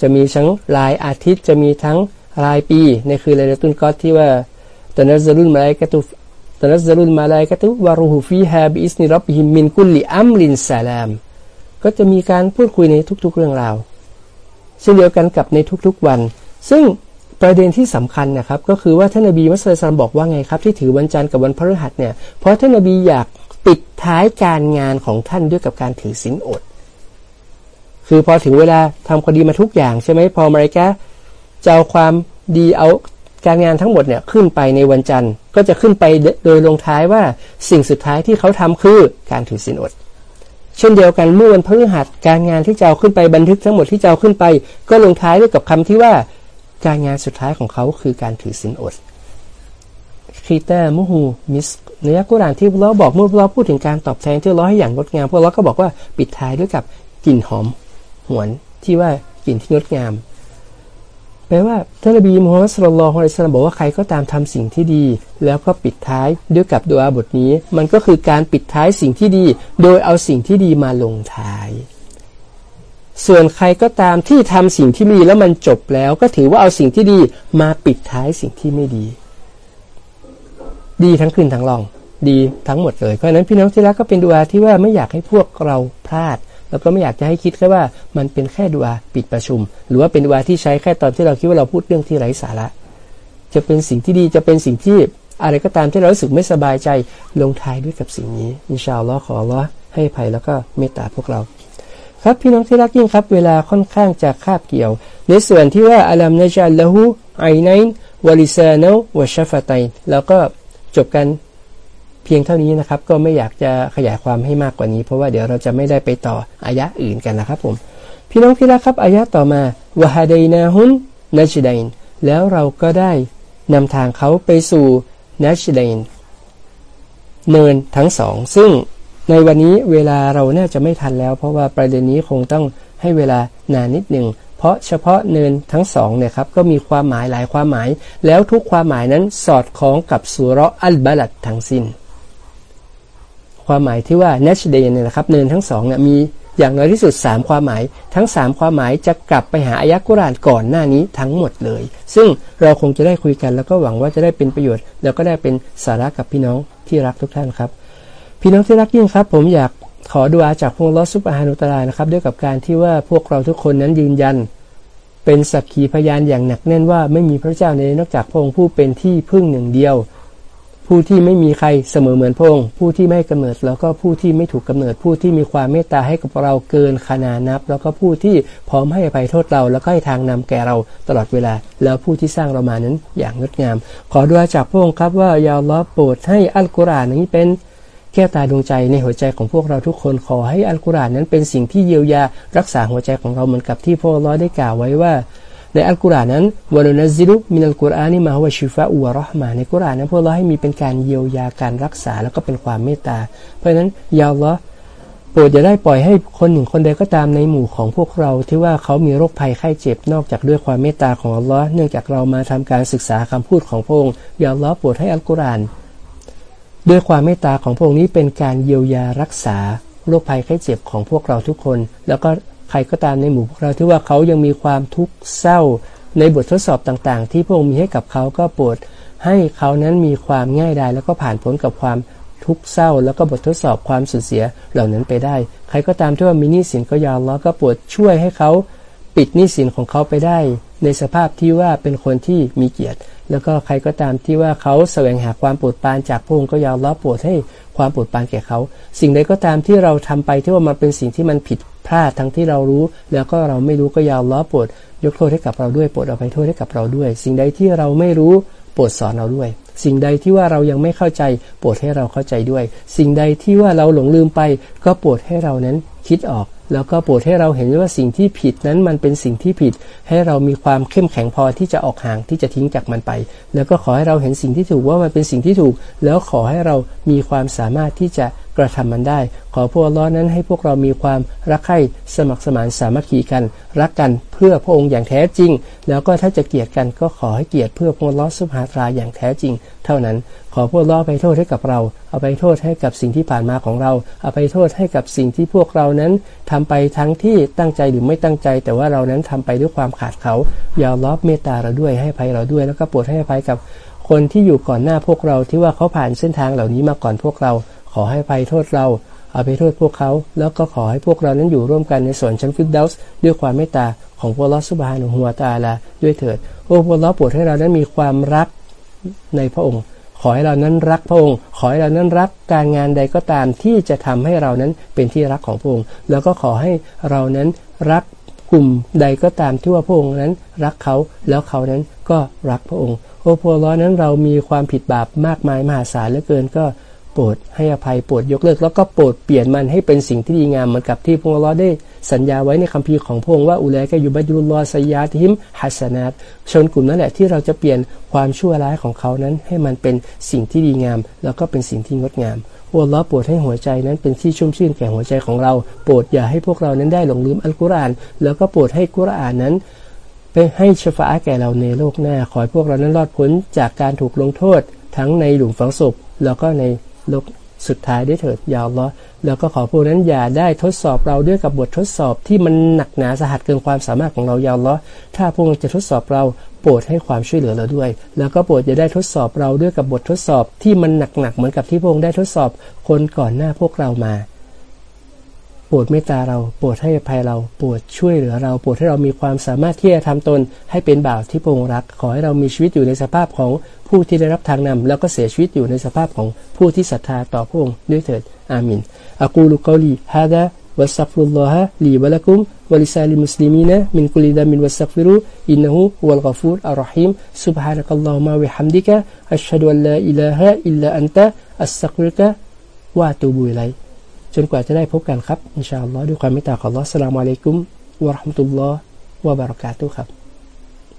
จะมีทั้งรายอาทิตย์จะมีทั้งรายปีในคือเลตุนกอตที่ว่าตนัซลุลมาลายกตุตนัซลุลมาลายกตุวารูฮูฟีฮาบิอิสนิรับบิฮิมมินกุลลิอัมลินซาลามก็จะมีการพูดคุยในทุกๆเรื่องราว เช่นเดียวกันกับในทุกๆวัน ซึ่งประเด็นที่สำคัญนะครับก็คือว่าท่านนบีมุสลิมบอกว่าไงครับ ที่ถือวันจันทร์กับวันพฤหัสเนี่ยเพราะท่านนบีอยากปิดท้ายการงานของท่านด้วยกับการถือศีลอด คือพอถึงเวลาทำคดีมาทุกอย่างใช่ไหมพอมาริกาจะเอาความดีเอาการงานทั้งหมดเนี่ยขึ้นไปในวันจันทร์ก็จะขึ้นไปโดยลงท้ายว่าสิ่งสุดท้ายที่เขาทำคือการถือศีลอด เช่นเดียวกันเมื่อวันพฤหัสการงานที่จะเอาขึ้นไปบันทึกทั้งหมดที่จะเอาขึ้นไป ก็ลงท้ายด้วยกับคำที่ว่าการงานสุดท้ายของเขาคือการถือศีลอดคีเตามุฮูมิสเนื้อกุรานที่เราบอกเมื่อเราพูดถึงการตอบแทนที่เราให้อย่างงดงามพวกเราก็บอกว่าปิดท้ายด้วยกับกลิ่นหอมหวนที่ว่ากลิ่นที่งดงาม แปลว่าท่านนบีมูฮัมมัดสุลลัลฮุอะลัยฮิสลามบอกว่าใครก็ตามทำสิ่งที่ดี แล้วก็ปิดท้ายด้วยกับดุอาบทนี้ มันก็คือการปิดท้ายสิ่งที่ดี โดยเอาสิ่งที่ดีมาลงท้าย ส่วนใครก็ตามที่ทำสิ่งที่ดีแล้วมันจบแล้วก็ถือว่าเอาสิ่งที่ดีมาปิดท้ายสิ่งที่ไม่ดี ดีทั้งคืนทั้งลอง ดีทั้งหมดเลยเพราะนั้นพี่น้องที่รักก็เป็นดุอาที่ว่าไม่อยากให้พวกเราพลาด แล้วก็ไม่อยากจะให้คิดแค่ว่ามันเป็นแค่ดูอาปิดประชุม หรือว่าเป็นดูอาที่ใช้แค่ตอนที่เราคิดว่าเราพูดเรื่องที่ไร้สาระ จะเป็นสิ่งที่ดีจะเป็นสิ่งที่อะไรก็ตามที่เรารู้สึกไม่สบายใจลงท้ายด้วยกับสิ่งนี้อินชาอัลลอฮ์ขออัลลอฮ์ให้ภัยแล้วก็เมตตาพวกเรา ครับพี่น้องที่รักยิ่งครับ เวลาค่อนข้างจะคาบเกี่ยว ในส่วนที่ว่าอัลัมนจัลละหูไอไนน์วลิซาโนวะชฟาตัยแล้วก็จบกัน พียงเท่านี้นะครับก็ไม่อยากจะขยายความให้มากกว่านี้ เพราะว่าเดี๋ยวเราจะไม่ได้ไปต่ออายะอื่นกันนะครับผม พี่น้องที่รักครับอายะต่อมาวะฮาดนาฮุนนัชดัยนแล้วเราก็ได้นำทางเขาไปสู่นัชดัยนเนินทั้งสองซึ่งในวันนี้เวลาเราน่าจะไม่ทันแล้ว เพราะว่าประเด็นนี้คงต้องให้เวลานานนิดหนึ่งเพราะเฉพาะเนินทั้งสองเนี่ยครับก็มีความหมายหลายความหมาย แล้วทุกความหมายนั้นสอดคล้องกับสุรอัลบาลัดทั้งสิ้น ความหมายที่ว่า next day เนี่ยนะครับเนินทั้งสองเนี่ยมีอย่างน้อยที่สุด 3 ความหมาย ทั้ง 3 ความหมายจะกลับไปหาอายะกุรานก่อนหน้านี้ทั้งหมดเลย ซึ่งเราคงจะได้คุยกันแล้วก็หวังว่าจะได้เป็นประโยชน์ แล้วก็ได้เป็นสาระกับพี่น้องที่รักทุกท่านครับ พี่น้องที่รักยิ่งครับ ผมอยากขอดูอาจากพระลอสุบฮานุตลานะครับด้วยกับการที่ว่าพวกเราทุกคนนั้นยืนยัน เป็นสักขีพยานอย่างหนักแน่นว่าไม่มีพระเจ้าในนอกจากพระองค์ผู้เป็นที่พึ่งหนึ่งเดียว ผู้ที่ไม่มีใครเสมอเหมือนพระองค์ผู้ที่ไม่กำเนิด แล้วก็ผู้ที่ไม่ถูกกำเนิด ผู้ที่มีความเมตตาให้กับเราเกินขนานับ แล้วก็ผู้ที่พร้อมให้อภัยโทษเรา แล้วก็ให้ทางนำแก่เราตลอดเวลา แล้วผู้ที่สร้างเรามานั้นอย่างงดงาม ขอด้วยจากพระองค์ครับว่ายาลอโปรดให้อัลกุรอานนี้เป็นแก้วตาดวงใจในหัวใจของพวกเราทุกคนขอให้อัลกุรอานนั้นเป็นสิ่งที่เยียวยารักษาหัวใจของเราเหมือนกับที่พระองค์ได้กล่าวไว้ว่า ในอัลกุรอานนั้นวะนุนซิลุมินัลกุรอานีมาฮวชิฟะอุวะรอห์มาในกุรอานนั้นพวกเราให้มีเป็นการเยียวยาการรักษาแล้วก็เป็นความเมตตา เพราะฉะนั้นยาวละโปรดอย่าได้ปล่อยให้คนหนึ่งคนใดก็ตามในหมู่ของพวกเราที่ว่าเขามีโรคภัยไข้เจ็บนอกจากด้วยความเมตตาของอัลลอฮ์เนื่องจากเรามาทำการศึกษาคำพูดของพระองค์ยาวละโปรดให้อัลกุรอานด้วยความเมตตาของพระองค์นี้เป็นการเยียวยารักษาโรคภัยไข้เจ็บของพวกเราทุกคน แล้วก็ ใครก็ตามในหมู่พวกเราที่ว่าเขายังมีความทุกข์เศร้าในบททดสอบต่างๆ ที่พระองค์มีให้กับเขาก็โปรดให้เขานั้นมีความง่ายดายแล้วก็ผ่านพ้นกับความทุกข์เศร้า แล้วก็บททดสอบความสูญเสียเหล่านั้นไปได้ ใครก็ตามที่ว่ามีหนี้สินก็ยาวแล้วก็โปรดช่วยให้เขาปิดหนี้สินของเขาไปได้ ในสภาพที่ว่าเป็นคนที่มีเกียรติ แล้วก็ใครก็ตามที่ว่าเขาแสวงหาความโปรดปรานจากพระองค์ก็ยาวล้อโปรดให้ความโปรดปรานแก่เขา สิ่งใดก็ตามที่เราทำไปที่ว่ามันเป็นสิ่งที่มันผิดพลาดทั้งที่เรารู้ แล้วก็เราไม่รู้ก็ยาวล้อโปรดยกโทษให้กับเราด้วยโปรดเอาไปโทษให้กับเราด้วย สิ่งใดที่เราไม่รู้โปรดสอนเราด้วย สิ่งใดที่ว่าเรายังไม่เข้าใจโปรดให้เราเข้าใจด้วย สิ่งใดที่ว่าเราหลงลืมไป ก็โปรดให้เรานั้นคิดออก แล้วก็โปรดให้เราเห็นว่าสิ่งที่ผิดนั้นมันเป็นสิ่งที่ผิด ให้เรามีความเข้มแข็งพอที่จะออกห่างที่จะทิ้งจากมันไป แล้วก็ขอให้เราเห็นสิ่งที่ถูกว่ามันเป็นสิ่งที่ถูก แล้วขอให้เรามีความสามารถที่จะ ระทำมันได้ ขอพวกล้อนั้นให้พวกเรามีความรักใคร่สมัครสมานสามัคคีกัน รักกันเพื่อพระองค์อย่างแท้จริง แล้วก็ถ้าจะเกลียดกันก็ขอให้เกลียดเพื่อพระล้อสุภาตราอย่างแท้จริง เท่านั้น ขอพวกล้อไปโทษให้กับเรา เอาไปโทษให้กับสิ่งที่ผ่านมาของเรา เอาไปโทษให้กับสิ่งที่พวกเรานั้นทำไปทั้งที่ตั้งใจหรือไม่ตั้งใจ แต่ว่าเรานั้นทำไปด้วยความขาดเขาอย่าล้อเมตตาเราด้วยให้ภัยเราด้วย แล้วก็โปรดให้ภัยกับคนที่อยู่ก่อนหน้าพวกเราที่ว่าเขาผ่านเส้นทางเหล่านี้มาก่อนพวกเรา ขอให้ภัยโทษเราเอาไปโทษพวกเขา แล้วก็ขอให้พวกเรานั้นอยู่ร่วมกันในสวนชั้นฟิดเดลส์ด้วยความเมตตาของพระลอสุบฮานุฮัวตาลาด้วยเถิด โอ้พระลอโปรดให้เรานั้นมีความรักในพระองค์ ขอให้เรานั้นรักพระองค์ ขอให้เรานั้นรักการงานใดก็ตามที่จะทำให้เรานั้นเป็นที่รักของพระองค์ แล้วก็ขอให้เรานั้นรักกลุ่มใดก็ตามที่ว่าพระองค์นั้นรักเขาแล้วเขานั้นก็รักพระองค์ โอ้พระล้อนั้นเรามีความผิดบาปมากมายมหาศาลเหลือเกินก็ โปรดให้อภัยโปรดยกเลิก แล้วก็โปรดเปลี่ยนมันให้เป็นสิ่งที่ดีงามเหมือนกับที่พระล้อได้สัญญาไว้ในคัมภีร์ของพระองค์ว่าอุเลกยุบัดุลลอสยาทิมฮัสนาตชนกลุ่มนั้นแหละที่เราจะเปลี่ยนความชั่วร้ายของเขานั้น ให้มันเป็นสิ่งที่ดีงาม แล้วก็เป็นสิ่งที่งดงามอ้ลลอโปรดให้หัวใจนั้นเป็นที่ชุ่มชื่นแก่หัวใจของเรา โปรดอย่าให้พวกเรานั้นได้หลงลืมอัลกุรอาน แล้วก็โปรดให้กุรอานนั้นไปให้ชฟาแก่เราในโลกหน้า ขอให้พวกเรานั้นรอดพ้นจากการถูกลงโทษ ทั้งในหลุมฝังศพแล้วก็ใน ลกสุดท้ายได้เถิดยาวล้อแล้วก็ขอพวกนั้นอย่าได้ทดสอบเราด้วยกับบททดสอบที่มันหนักหนาสาหัสเกินความสามารถของเรายาวล้อถ้าพวกจะทดสอบเราโปรดให้ความช่วยเหลือเราด้วย แล้วก็โปรดอย่าได้ทดสอบเราด้วยกับบททดสอบที่มันหนักหนักเหมือนกับที่พระองได้ทดสอบคนก่อนหน้าพวกเรามา โปรดเมตตาเรา โปรดให้อภัยเรา โปรดช่วยเหลือเรา โปรดให้เรามีความสามารถที่จะทำตนให้เป็นบ่าวที่พระองค์รัก ขอให้เรามีชีวิตอยู่ในสภาพของผู้ที่ได้รับทางนำแล้วก็เสียชีวิตอยู่ในสภาพของผู้ที่ศรัทธาต่อพระองค์ด้วยเถิด آمين أقول قولي هذا وأستغفر الله لي ولكم ولسائر المسلمين من كل ذنب فاستغفروه إنه هو الغفور الرحيم سبحانك اللهم وبحمدك أشهد أن لا إله إلا أنتอัสซักรุกะวะตูบุอิลัย จนกว่าจะได้พบกันครับ อินชาอัลลอฮ์ด้วยความเมตตาของอัลลอฮ์สลามอะลัยกุมวะราะห์มะตุลลอฮ์วะบารักาตุครับ